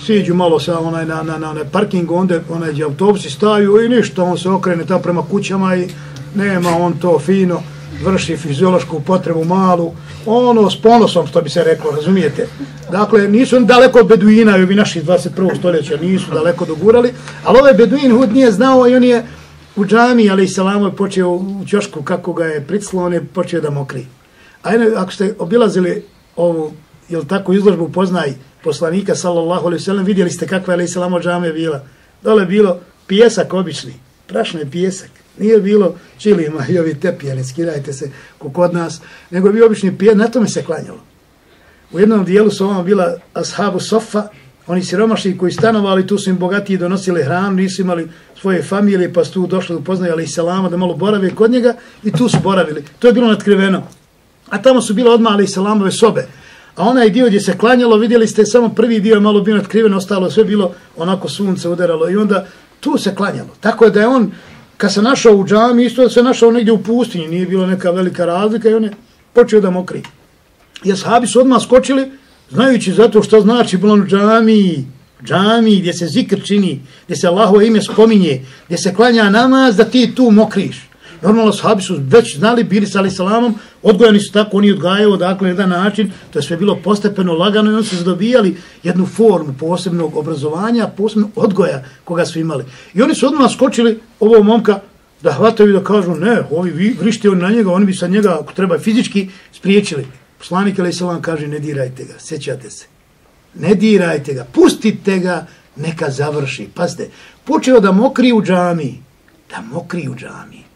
siđu malo sa onaj na, na, na, na parkingu, onda onaj gdje autobusi staju i ništa, on se okrene tamo prema kućama i nema on to fino, vrši fiziološku potrebu malu, ono s ponosom, što bi se reklo, razumijete? Dakle, nisu daleko od Beduina, i ovi naši 21. stoljeća nisu daleko dogurali, ali ovaj Beduin Hud nije znao i on je u džami, ali i salamo je počeo u čošku kako ga je priclo, on je počeo da mokri. A jedno, ako ste obilazili ovu, jel tako, izložbu poznaj poslanika, sallallahu alaihi sallam, vidjeli ste kakva je ali i džame bila. Dole je bilo pijesak obični, prašni pijesak. Nije bilo čilima i ovi tepijani, skirajte se kod nas, nego je bio obični pijesak, na tome se klanjalo. U jednom dijelu su ovamo bila ashabu sofa, oni siromašni koji stanovali, tu su im bogatiji donosili hranu, nisu imali svoje familije, pa su tu došli upoznaju ali selama da malo borave kod njega i tu su boravili. To je bilo natkriveno. A tamo su bile odmah ali selamove sobe. A onaj dio gdje se klanjalo, vidjeli ste, samo prvi dio je malo bio natkriveno, ostalo sve bilo onako sunce udaralo i onda tu se klanjalo. Tako je da je on, kad se našao u džami, isto da se našao negdje u pustinji, nije bilo neka velika razlika i on je počeo da mokri. I ashabi su odmah skočili, znajući zato što znači bilo u džami, džami gdje se zikr čini, gdje se Allahove ime spominje, gdje se klanja namaz, da ti tu mokriš. Normalno, sahabi su već znali, bili sa ali salamom, odgojani su tako, oni odgajaju odakle na jedan način, to je sve bilo postepeno, lagano i oni su zadobijali jednu formu posebnog obrazovanja, posebnog odgoja koga su imali. I oni su odmah skočili ovo momka da hvataju da kažu, ne, ovi vi vrište oni na njega, oni bi sa njega, ako treba fizički, spriječili. Poslanik Ali Salam kaže, ne dirajte ga, sjećate se. Ne dirajte ga, pustite ga, neka završi. Pazite, počeo da mokri u džami, da mokri u džami.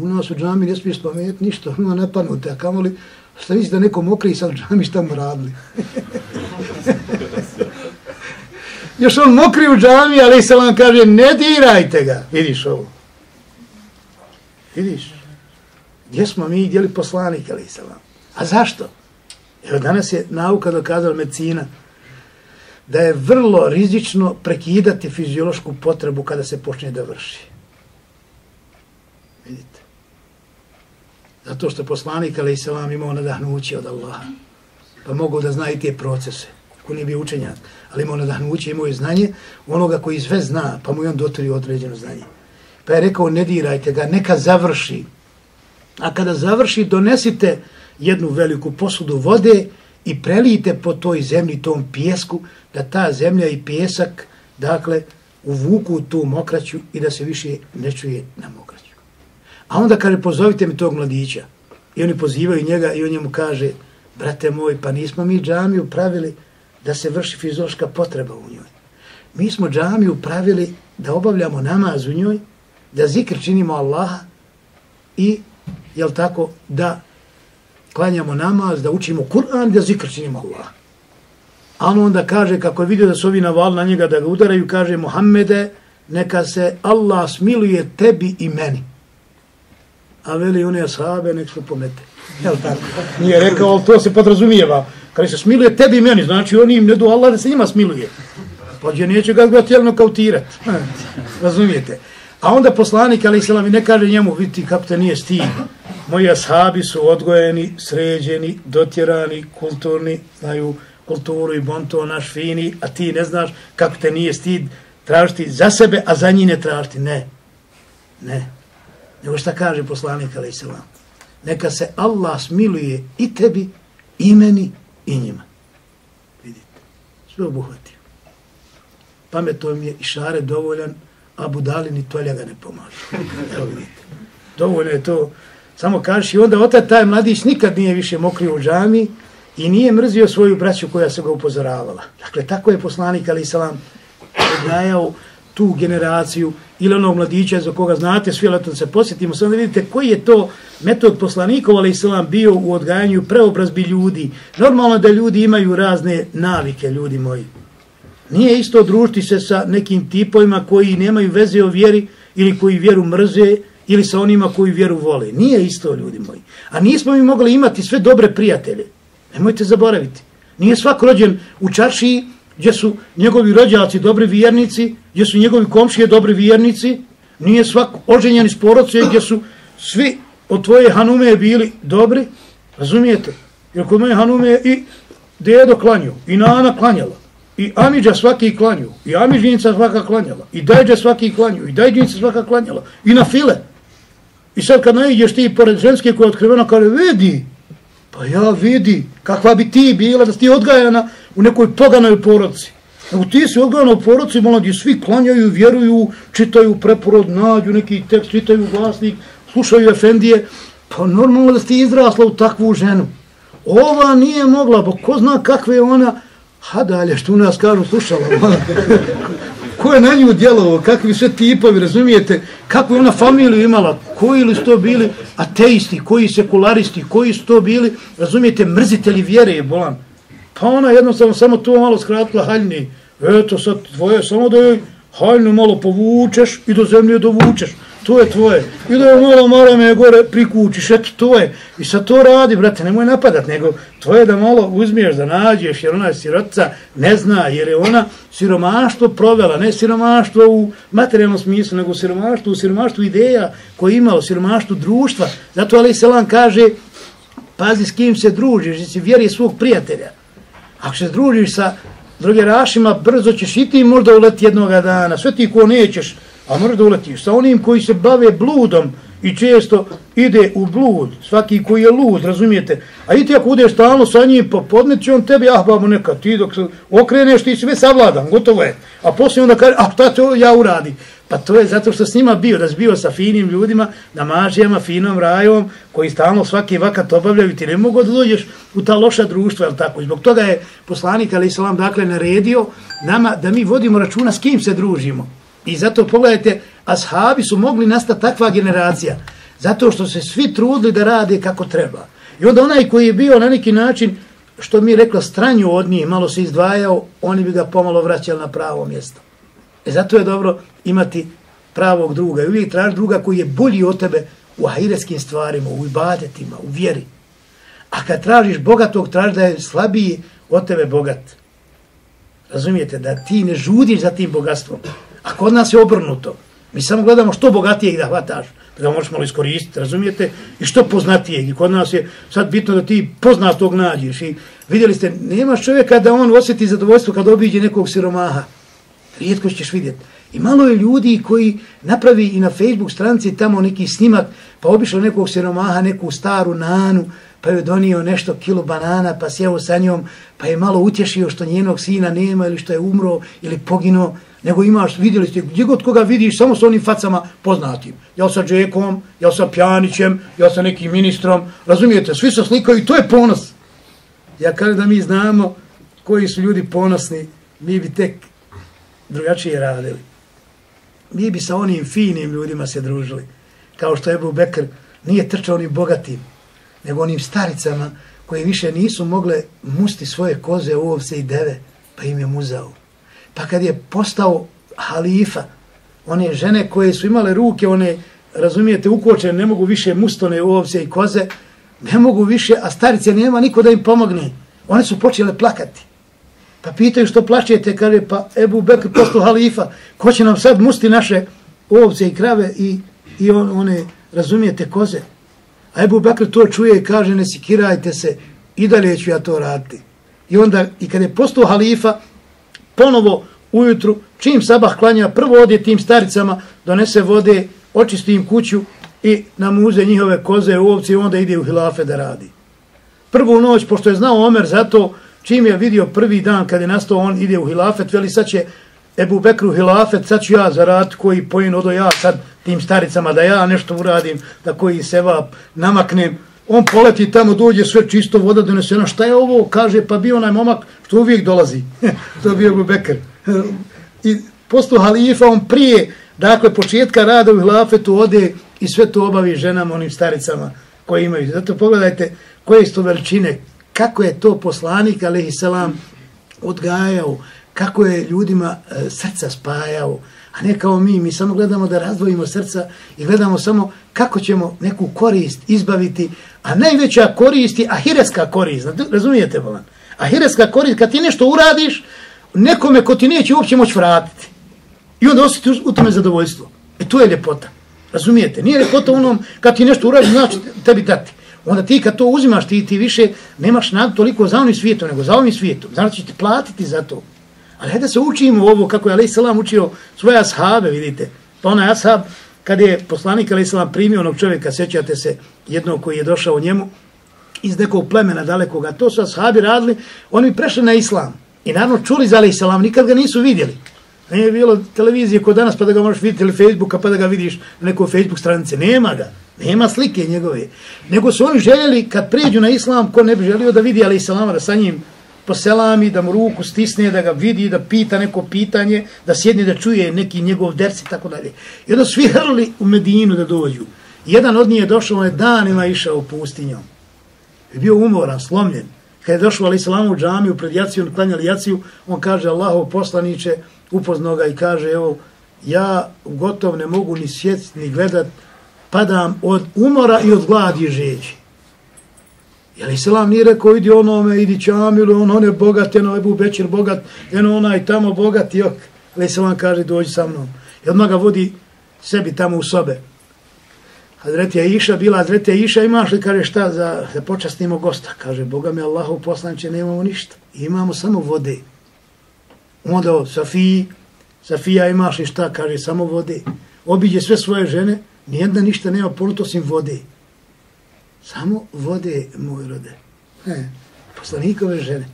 U nas u džami ne smiješ spomenuti ništa, ono ne panute, a kamoli šta visi da neko mokri sad u džami, šta mu radili? Još on mokri u džami, ali se vam kaže, ne dirajte ga. Vidiš ovo? Vidiš? Gdje smo mi, gdje li poslanik, ali se vam? A zašto? Evo danas je nauka dokazala medicina da je vrlo rizično prekidati fiziološku potrebu kada se počne da vrši. Vidite. Zato što poslanik ali se vam imao nadahnuće od Allaha. pa mogu da zna i te procese. Ko nije bio učenjak, ali imao nadahnuće, imao je znanje onoga koji sve zna, pa mu je on dotrio određeno znanje. Pa je rekao, ne dirajte ga, neka završi. A kada završi, donesite jednu veliku posudu vode i prelijte po toj zemlji, tom pjesku, da ta zemlja i pjesak, dakle, uvuku tu mokraću i da se više ne čuje na mokraću. A onda kaže, pozovite mi tog mladića. I oni pozivaju njega i on njemu kaže, brate moj, pa nismo mi džamiju pravili da se vrši fiziološka potreba u njoj. Mi smo džamiju pravili da obavljamo namaz u njoj, da zikr činimo Allaha i, jel tako, da klanjamo namaz, da učimo Kur'an, da zikr činimo Allaha. A on onda kaže, kako je vidio da su ovi naval na njega da ga udaraju, kaže, Muhammede, neka se Allah smiluje tebi i meni. A veli one sahabe nek su pomete. Jel tako? Nije rekao, ali to se podrazumijeva. Kada se smiluje tebi i meni, znači oni im ne do Allah da se njima smiluje. Pa neće ga gledateljno kautirat. Razumijete? A onda poslanik, ali se ne kaže njemu, vidi kako te nije stid. Moji ashabi su odgojeni, sređeni, dotjerani, kulturni, znaju kulturu i bonto naš fini, a ti ne znaš kako te nije stid tražiti za sebe, a za njih ne tražiti. Ne. Ne. Nego šta kaže poslanik, alaih se Neka se Allah smiluje i tebi, i meni, i njima. Vidite. Sve obuhvatio. Pametom je i šare dovoljan, a budali ni tolja ga ne pomaže. Evo vidite. Dovoljno je to. Samo kažeš i onda otac taj mladić nikad nije više mokrio u džami i nije mrzio svoju braću koja se ga upozoravala. Dakle, tako je poslanik, ali salam, odgajao tu generaciju ili onog mladića za koga znate, svi leto se posjetimo, samo da vidite koji je to metod poslanikov, ali islam bio u odgajanju preobrazbi ljudi. Normalno da ljudi imaju razne navike, ljudi moji. Nije isto družiti se sa nekim tipovima koji nemaju veze o vjeri ili koji vjeru mrze ili sa onima koji vjeru vole. Nije isto, ljudi moji. A nismo mi mogli imati sve dobre prijatelje. Nemojte zaboraviti. Nije svako rođen u čaršiji gdje su njegovi rođaci dobri vjernici, gdje su njegovi komšije dobri vjernici, nije svak oženjen iz porodce gdje su svi od tvoje hanume bili dobri, razumijete? Jer kod moje hanume i dedo klanju, i nana klanjala, i amiđa svaki klanju, i amiđinica svaka klanjala, i dajđa svaki klanju, i dajđinica svaka klanjala, i na file. I sad kad najdeš ti pored ženske koja je otkrivena, kaže, vidi, pa ja vidi, kakva bi ti bila da si ti odgajana u nekoj poganoj porodci. Nego ti si odgledano u porodci, malo svi klanjaju, vjeruju, čitaju preporod, nađu neki tekst, čitaju glasnik, slušaju efendije, pa normalno da si izrasla u takvu ženu. Ova nije mogla, pa ko zna kakve je ona, ha dalje, što u nas kažu, slušala. Ono. ko je na nju djelovao, kakvi sve tipovi, razumijete, kakvu je ona familiju imala, koji li su to bili ateisti, koji sekularisti, koji su to bili, razumijete, mrzitelji vjere je bolan. Pa ona jednostavno samo to malo skratila haljni. Eto sad tvoje, samo da joj haljnu malo povučeš i do zemlje dovučeš. To je tvoje. I da joj malo marame gore prikučiš, eto to je. I sad to radi, brate, nemoj napadat, nego tvoje da malo uzmiješ, da nađeš, jer ona je sirotica, ne zna, jer je ona siromaštvo provela, ne siromaštvo u materijalnom smislu, nego siromaštvo u siromaštvu ideja koje ima, u siromaštvu društva. Zato Ali Selan kaže, pazi s kim se družiš, jer si vjeri svog prijatelja. Ako se družiš sa drugerašima, brzo ćeš i ti možda uleti jednoga dana. Sve ti ko nećeš, a možda uletiš. Sa onim koji se bave bludom i često ide u blud, svaki koji je lud, razumijete. A i ti ako udeš stalno sa njim, pa podnet će on tebi, ah babo neka, ti dok se okreneš, ti sve savladan, gotovo je. A poslije onda kaže, a šta to ja uradi? Pa to je zato što s njima bio, da bio sa finim ljudima, namažijama, finom rajom, koji stalno svaki vakat obavljaju, ti ne mogu da dođeš u ta loša društva, ali tako. Zbog toga je poslanik, ali islam, dakle, naredio nama da mi vodimo računa s kim se družimo. I zato pogledajte, ashabi su mogli nastati takva generacija, zato što se svi trudili da rade kako treba. I onda onaj koji je bio na neki način, što mi je rekla, stranju od njih, malo se izdvajao, oni bi ga pomalo vraćali na pravo mjesto. E zato je dobro imati pravog druga. I uvijek traži druga koji je bolji od tebe u ahiretskim stvarima, u ibadetima, u vjeri. A kad tražiš bogatog, traži da je slabiji od tebe bogat. Razumijete? Da ti ne žudiš za tim bogatstvom. A kod nas je obrnuto. Mi samo gledamo što bogatijeg da hvataš, da ga možeš malo iskoristiti, razumijete? I što poznatijeg. I kod nas je sad bitno da ti poznatog nađeš. I vidjeli ste, nemaš čovjeka da on osjeti zadovoljstvo kad obiđe nekog siromaha. Rijetko ćeš vidjeti. I malo je ljudi koji napravi i na Facebook stranici tamo neki snimak, pa obišao nekog siromaha, neku staru nanu, pa je donio nešto kilo banana, pa sjeo sa njom, pa je malo utješio što njenog sina nema ili što je umro ili poginuo, nego imaš, vidjeli ste, gdje god koga vidiš, samo s onim facama poznatim. Ja sa Džekom, ja sa Pjanićem, ja sa nekim ministrom, razumijete, svi se slikaju i to je ponos. Ja kažem da mi znamo koji su ljudi ponosni, mi bi tek drugačije radili. Mi bi sa onim finim ljudima se družili, kao što je Ebu Bekr nije trčao onim bogatim, nego onim staricama koje više nisu mogle musti svoje koze, ovce i deve, pa im je muzao. Pa kad je postao halifa, one žene koje su imale ruke, one, razumijete, ukočene, ne mogu više mustone ovce i koze, ne mogu više, a starice nema niko da im pomogne. One su počele plakati. Pa pitaju što plaćete, kaže, pa Ebu Bekr postao halifa, ko će nam sad musti naše ovce i krave i, i on, one, razumijete, koze. A Ebu Bekr to čuje i kaže, ne sikirajte se, i dalje ću ja to raditi. I onda, i kad je postao halifa, ponovo ujutru, čim sabah klanja, prvo odje tim staricama, donese vode, očisti im kuću i namuze njihove koze u ovci i onda ide u hilafe da radi. Prvu noć, pošto je znao Omer zato, čim je vidio prvi dan kad je nastao, on ide u hilafet, veli sad će Ebu Bekru hilafet, sad ću ja zarad koji pojen odo ja sad tim staricama da ja nešto uradim, da koji seva namaknem. On poleti tamo, dođe sve čisto, voda donesena, šta je ovo? Kaže, pa bio onaj momak što uvijek dolazi. to je bio Ebu Bekr. I posto halifa, on prije, dakle, početka rada u hilafetu ode i sve to obavi ženama, onim staricama koje imaju. Zato pogledajte koje su to veličine, kako je to poslanik, alaihi odgajao, kako je ljudima e, srca spajao, a ne kao mi, mi samo gledamo da razdvojimo srca i gledamo samo kako ćemo neku korist izbaviti, a najveća korist je ahiretska korist, razumijete volan? Ahiretska korist, kad ti nešto uradiš, nekome ko ti neće uopće moći vratiti. I onda osjeti u tome zadovoljstvo. E to je ljepota. Razumijete? Nije ljepota onom kad ti nešto uradiš, znači tebi dati. Onda ti kad to uzimaš, ti, ti više nemaš nad toliko za onim svijetom, nego za ovim svijetom. Znači će ti platiti za to. Ali hajde se učimo ovo kako je Alayhi učio svoje ashabe, vidite. Pa onaj ashab, kad je poslanik Alayhi primio onog čovjeka, sećate se jednog koji je došao njemu iz nekog plemena dalekoga, to su ashabi radili, oni prešli na islam. I naravno čuli za Alayhi Salam, nikad ga nisu vidjeli. Nije bilo televizije kod danas pa da ga možeš vidjeti ili Facebooka pa da ga vidiš na nekoj Facebook stranice. Nema ga. Nema slike njegove. Nego su oni željeli kad prijeđu na islam, ko ne bi želio da vidi ali salama, da sa njim poselami, da mu ruku stisne, da ga vidi, da pita neko pitanje, da sjedne da čuje neki njegov derci i tako dalje. I onda svi hrli u Medinu da dođu. Jedan od njih je došao, on je danima išao pustinjom. Je bio umoran, slomljen. Kad je došao ali salam u džamiju, pred jaciju, klanjali jaciju, on kaže Allahov poslaniće, upoznao ga i kaže, evo, ja gotov ne mogu ni sjeti, ni gledat, padam od umora i od gladi žeđi. Je li nije rekao, idi onome, idi čamilu, on, on je bogat, eno Ebu Bećir bogat, eno onaj tamo bogat, jok. Ali selam kaže, dođi sa mnom. I odmah ga vodi sebi tamo u sobe. Hazreti je iša, bila Hazreti je iša, imaš li, kaže, šta za, da počastimo gosta? Kaže, Boga mi Allahu poslanče, nemamo ništa. Imamo samo vode. Onda Safiji, Safija imaš li šta? Kaže, samo vode. Obiđe sve svoje žene, nijedna ništa nema ponut osim vode. Samo vode, moj rode. Ne, poslanikove žene.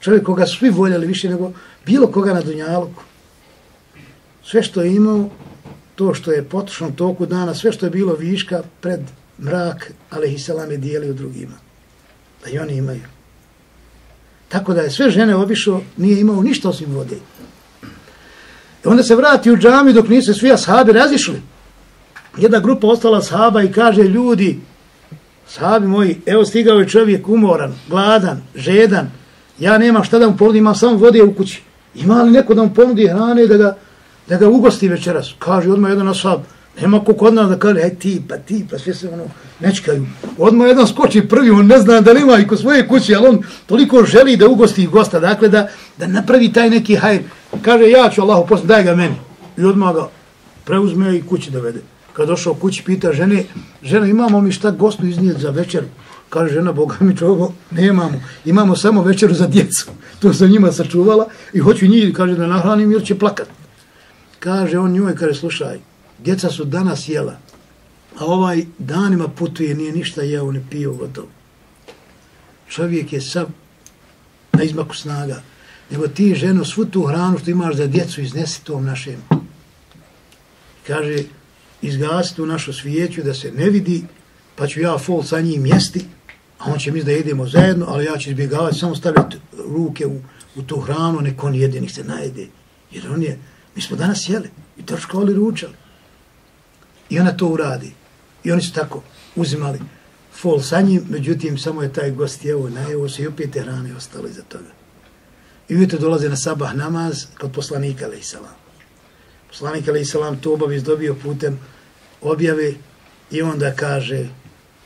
Čovjek koga svi voljeli više nego bilo koga na Dunjaluku. Sve što je imao, to što je potrošno toku dana, sve što je bilo viška pred mrak, ali je dijelio drugima. Da i oni imaju. Tako da je sve žene obišao, nije imao ništa osim vode. I onda se vrati u džami dok nisu svi ashabi razišli jedna grupa ostala ashaba i kaže ljudi, ashabi moji, evo stigao je čovjek umoran, gladan, žedan, ja nemam šta da mu ponudim, imam samo vode u kući. Ima li neko da mu ponudi hrane da ga, da ga ugosti večeras? Kaže odmah jedan asab, nema ko kod nas da kaže, aj ti, pa ti, pa sve se ono nečkaju. Odmah jedan skoči prvi, on ne zna da li ima i kod svoje kuće, ali on toliko želi da ugosti gosta, dakle da, da napravi taj neki hajr. Kaže, ja ću Allahu poslati, daj ga meni. I odmah ga preuzme i kući dovede. Kad došao kući, pita žene, žena, imamo mi šta gostu iznijeti za večer? Kaže žena, Boga mi čovo, nemamo. Imamo samo večeru za djecu. To sam njima sačuvala i hoću njih, kaže, da nahranim jer će plakat. Kaže on njoj, kaže, slušaj, djeca su danas jela, a ovaj danima putuje, nije ništa jeo, ne pio, gotovo. Čovjek je sav na izmaku snaga. Nego ti, ženo, svu tu hranu što imaš za djecu, iznesi tom našem. Kaže, izgasi tu našu svijeću da se ne vidi, pa ću ja fol sa njim jesti, a on će mi da jedemo zajedno, ali ja ću izbjegavati, samo staviti ruke u, u tu hranu, neko on jede, nek se najede. Jer on je, mi smo danas jeli i to školi ručali. I ona to uradi. I oni su tako uzimali fol sa njim, međutim, samo je taj gost jeo, najevo se i opet je hrane ostalo iza toga. I ujutro dolaze na sabah namaz kod poslanika, alaih salam. Poslanik, alaih salam, to obaviz dobio putem objave i onda kaže,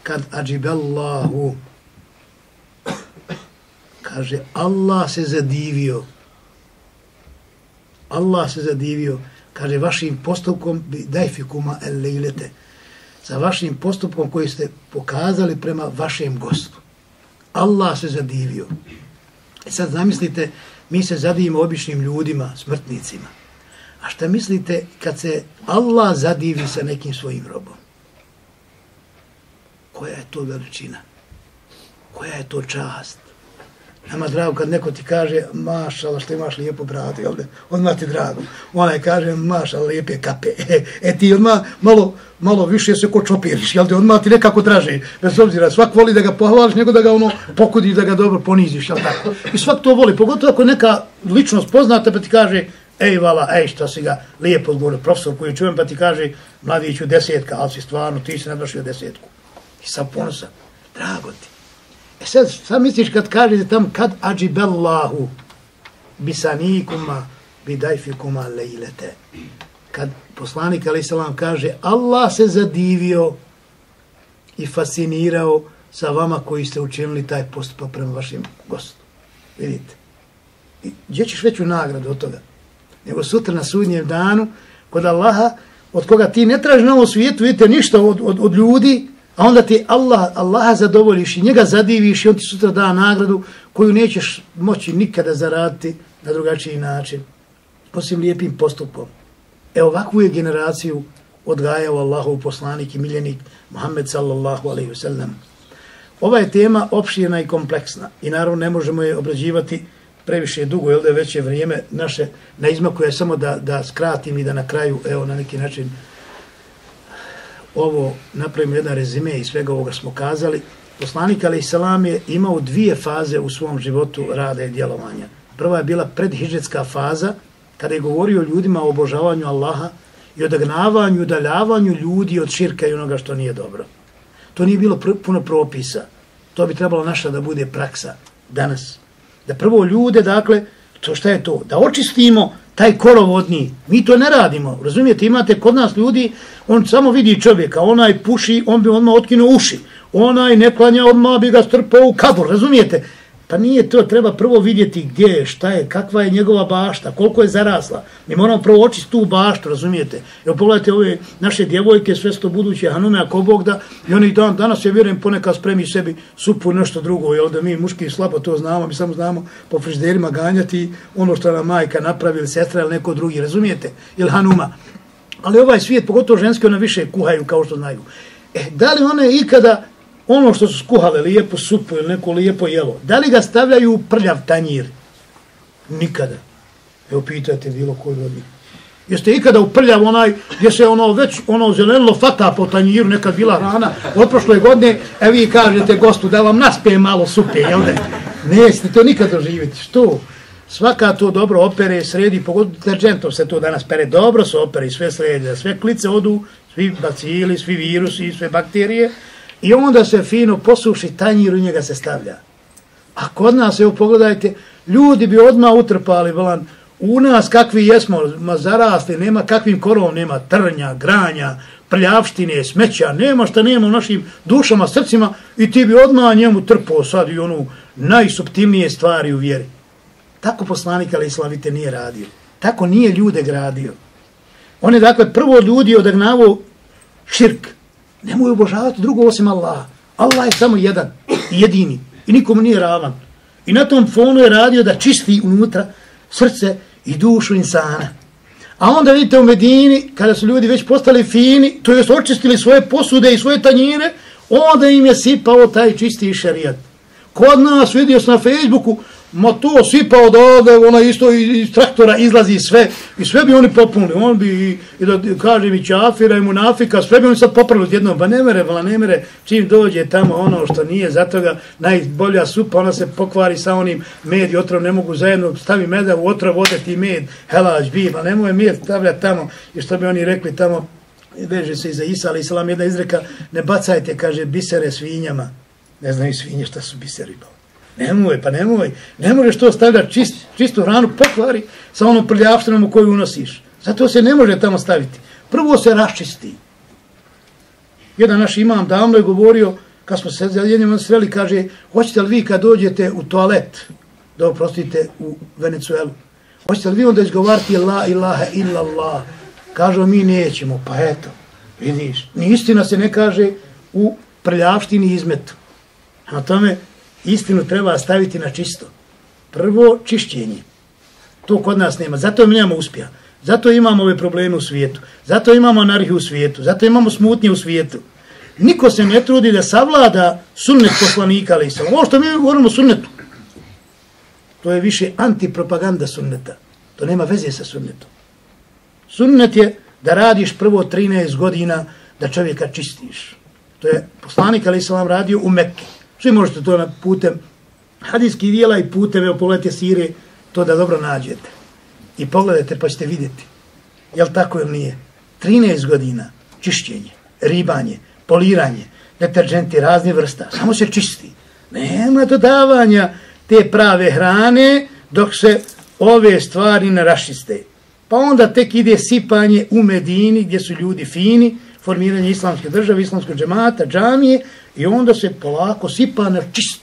kad ađibellahu, kaže, Allah se zadivio, Allah se zadivio, kaže, vašim postupkom bi dajfikuma el lejlete, sa vašim postupkom koji ste pokazali prema vašem gostu. Allah se zadivio. E sad zamislite, mi se zadivimo običnim ljudima, smrtnicima. A šta mislite kad se Allah zadivi sa nekim svojim robom? Koja je to veličina? Koja je to čast? Nama drago kad neko ti kaže mašala što imaš lijepo brate, jel ne? Odmah ti drago. Ona je kaže mašala lijepe kape. E, e ti odmah malo, malo više se ko čopiriš, jel te? Odmah ti nekako draže. Bez obzira, svak voli da ga pohvališ, nego da ga ono pokudiš, da ga dobro poniziš, jel tako? I svak to voli, pogotovo ako neka ličnost poznata pa ti kaže ej vala, ej što si ga lijepo odgovorio, profesor koji čujem pa ti kaže mladiću desetka, ali si stvarno, ti si nabrašio desetku. I sa ponosa, drago ti. E sad, sad misliš kad kažete tam kad ađibellahu bisanikuma bidajfikuma lejlete. Kad poslanik a.s. kaže Allah se zadivio i fascinirao sa vama koji ste učinili taj postupak prema vašim gostu. Vidite. I gdje ćeš veću nagradu od toga? Nego sutra na sudnjem danu kod Allaha od koga ti ne traži na ovom svijetu, vidite, ništa od, od, od ljudi, A onda ti Allah, Allaha zadovoljiš i njega zadiviš i on ti sutra da nagradu koju nećeš moći nikada zaraditi na drugačiji način. Osim lijepim postupom. E ovakvu je generaciju odgajao Allahov poslanik i miljenik Muhammed sallallahu alaihi wasallam. Ova je tema opširna i kompleksna i naravno ne možemo je obrađivati previše dugo, jer da je veće vrijeme naše na izmaku je samo da, da skratim i da na kraju, evo na neki način, ovo napravimo jedan rezime i svega ovoga smo kazali. Poslanik Ali Salam je imao dvije faze u svom životu rada i djelovanja. Prva je bila predhiđetska faza, kada je govorio ljudima o obožavanju Allaha i odagnavanju, udaljavanju ljudi od širka i onoga što nije dobro. To nije bilo pr puno propisa. To bi trebalo naša da bude praksa danas. Da prvo ljude, dakle, to šta je to? Da očistimo taj korovodni, mi to ne radimo, razumijete, imate kod nas ljudi, on samo vidi čovjeka, onaj puši, on bi odmah otkinuo uši, onaj ne klanja, odmah bi ga strpao u kabor, razumijete, Pa nije to, treba prvo vidjeti gdje je, šta je, kakva je njegova bašta, koliko je zarasla. Mi moramo prvo očistiti tu baštu, razumijete? Evo pogledajte ove naše djevojke, sve sto buduće hanume, ako Bog da, i oni dan, danas je vjerujem ponekad spremi sebi supu nešto drugo, jel da mi muški slabo to znamo, mi samo znamo po frižderima ganjati ono što nam majka napravi ili sestra ili neko drugi, razumijete? Ili hanuma. Ali ovaj svijet, pogotovo ženski, ona više kuhaju kao što znaju. E, da li one ikada ono što su skuhale lijepo supu ili neko lijepo jelo, da li ga stavljaju u prljav tanjir? Nikada. Evo pitajte bilo koji od njih. Jeste ikada u prljav onaj, gdje se ono već ono zelenilo fata po tanjiru, nekad bila hrana, od prošle godine, e vi kažete gostu da vam naspe malo supe, jel ne? Nećete to nikad doživjeti. Što? Svaka to dobro opere, sredi, pogotovo deterđentom se to danas pere, dobro se opere i sve sredi, sve klice odu, svi bacili, svi virusi, sve bakterije, I onda se fino posuši tanjir u njega se stavlja. A kod nas, evo pogledajte, ljudi bi odmah utrpali, volan, u nas kakvi jesmo, ma zarasli, nema kakvim korovom, nema trnja, granja, prljavštine, smeća, nema šta nema u našim dušama, srcima i ti bi odmah njemu trpao sad i onu najsubtilnije stvari u vjeri. Tako poslanik, ali islavite, nije radio. Tako nije ljude gradio. On je dakle prvo ljudi odagnavo širk. Nemoj obožavati drugo osim Allaha. Allah je samo jedan i jedini. I nikomu nije ravan. I na tom fonu je radio da čisti unutra srce i dušu insana. A onda vidite u Medini, kada su ljudi već postali fini, to jest očistili svoje posude i svoje tanjire, onda im je sipao taj čisti šarijat. Kod nas vidio sam na Facebooku, ma to sipa od ovdje, ona isto iz traktora izlazi sve, i sve bi oni popunili, on bi, i, i da kaže mi čafira i munafika, sve bi oni sad popravili jednom, pa ne mere, vala ne mere, čim dođe tamo ono što nije, zato ga najbolja supa, ona se pokvari sa onim med i otrov, ne mogu zajedno, stavi meda u otrov, ode ti med, helač, bi, ma nemoj med stavljati tamo, i što bi oni rekli tamo, veže se iza Isa, ali Islam jedna izreka, ne bacajte, kaže, bisere svinjama, ne znaju svinje šta su biseri, bavo. Nemoj, pa nemoj. Ne možeš to stavljati čist, čistu hranu, pokvari sa onom prljavštinom u koju unosiš. Zato se ne može tamo staviti. Prvo se raščisti. Jedan naš imam davno je govorio, kad smo se jednim sreli, kaže, hoćete li vi kad dođete u toalet, da oprostite u Venecuelu, hoćete li vi onda izgovarati la ilaha illa Allah? Kažu, mi nećemo, pa eto, vidiš, ni istina se ne kaže u prljavštini izmetu. A tome, istinu treba staviti na čisto. Prvo, čišćenje. To kod nas nema. Zato mi nemamo uspjeha. Zato imamo ove probleme u svijetu. Zato imamo anarhiju u svijetu. Zato imamo smutnje u svijetu. Niko se ne trudi da savlada sunnet poslanika, ali sam. Ovo što mi govorimo sunnetu, to je više antipropaganda sunneta. To nema veze sa sunnetom. Sunnet je da radiš prvo 13 godina da čovjeka čistiš. To je poslanik, ali sam vam radio u Mekke. Svi možete to na putem hadijskih dijela i putem, evo pogledajte sire, to da dobro nađete. I pogledajte pa ćete vidjeti. Jel tako ili nije? 13 godina čišćenje, ribanje, poliranje, deterđenti razne vrsta, samo se čisti. Nema dodavanja te prave hrane dok se ove stvari ne rašiste. Pa onda tek ide sipanje u Medini gdje su ljudi fini, formiranje islamske države, islamskog džemata, džamije, I onda se polako sipa na čist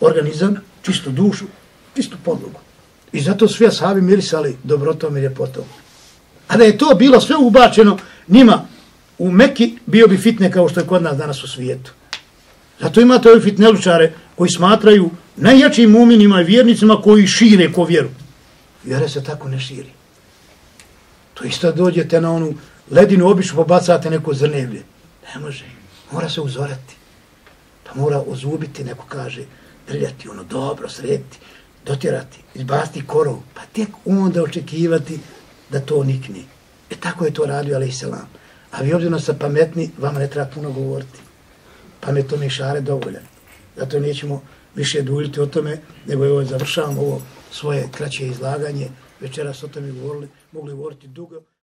organizam, čistu dušu, čistu podlogu. I zato svi ashabi mirisali dobrotom i ljepotom. A da je to bilo sve ubačeno njima u Meki, bio bi fitne kao što je kod nas danas u svijetu. Zato imate ovi fitnelučare koji smatraju najjačim muminima i vjernicima koji šire ko vjeru. Vjera se tako ne širi. To isto dođete na onu ledinu običu, pobacate pa neko zrnevlje. Ne može. Mora se uzorati pa mora ozubiti, neko kaže, drljati ono dobro, srediti, dotjerati, izbasti korov, pa tek onda očekivati da to nikne. E tako je to radio, ali i selam. A vi obzirom sa pametni, vama ne treba puno govoriti. Pametno je šare dovoljan. Zato nećemo više duljiti o tome, nego evo završavamo ovo svoje kraće izlaganje. Večeras o tome govorili, mogli govoriti dugo.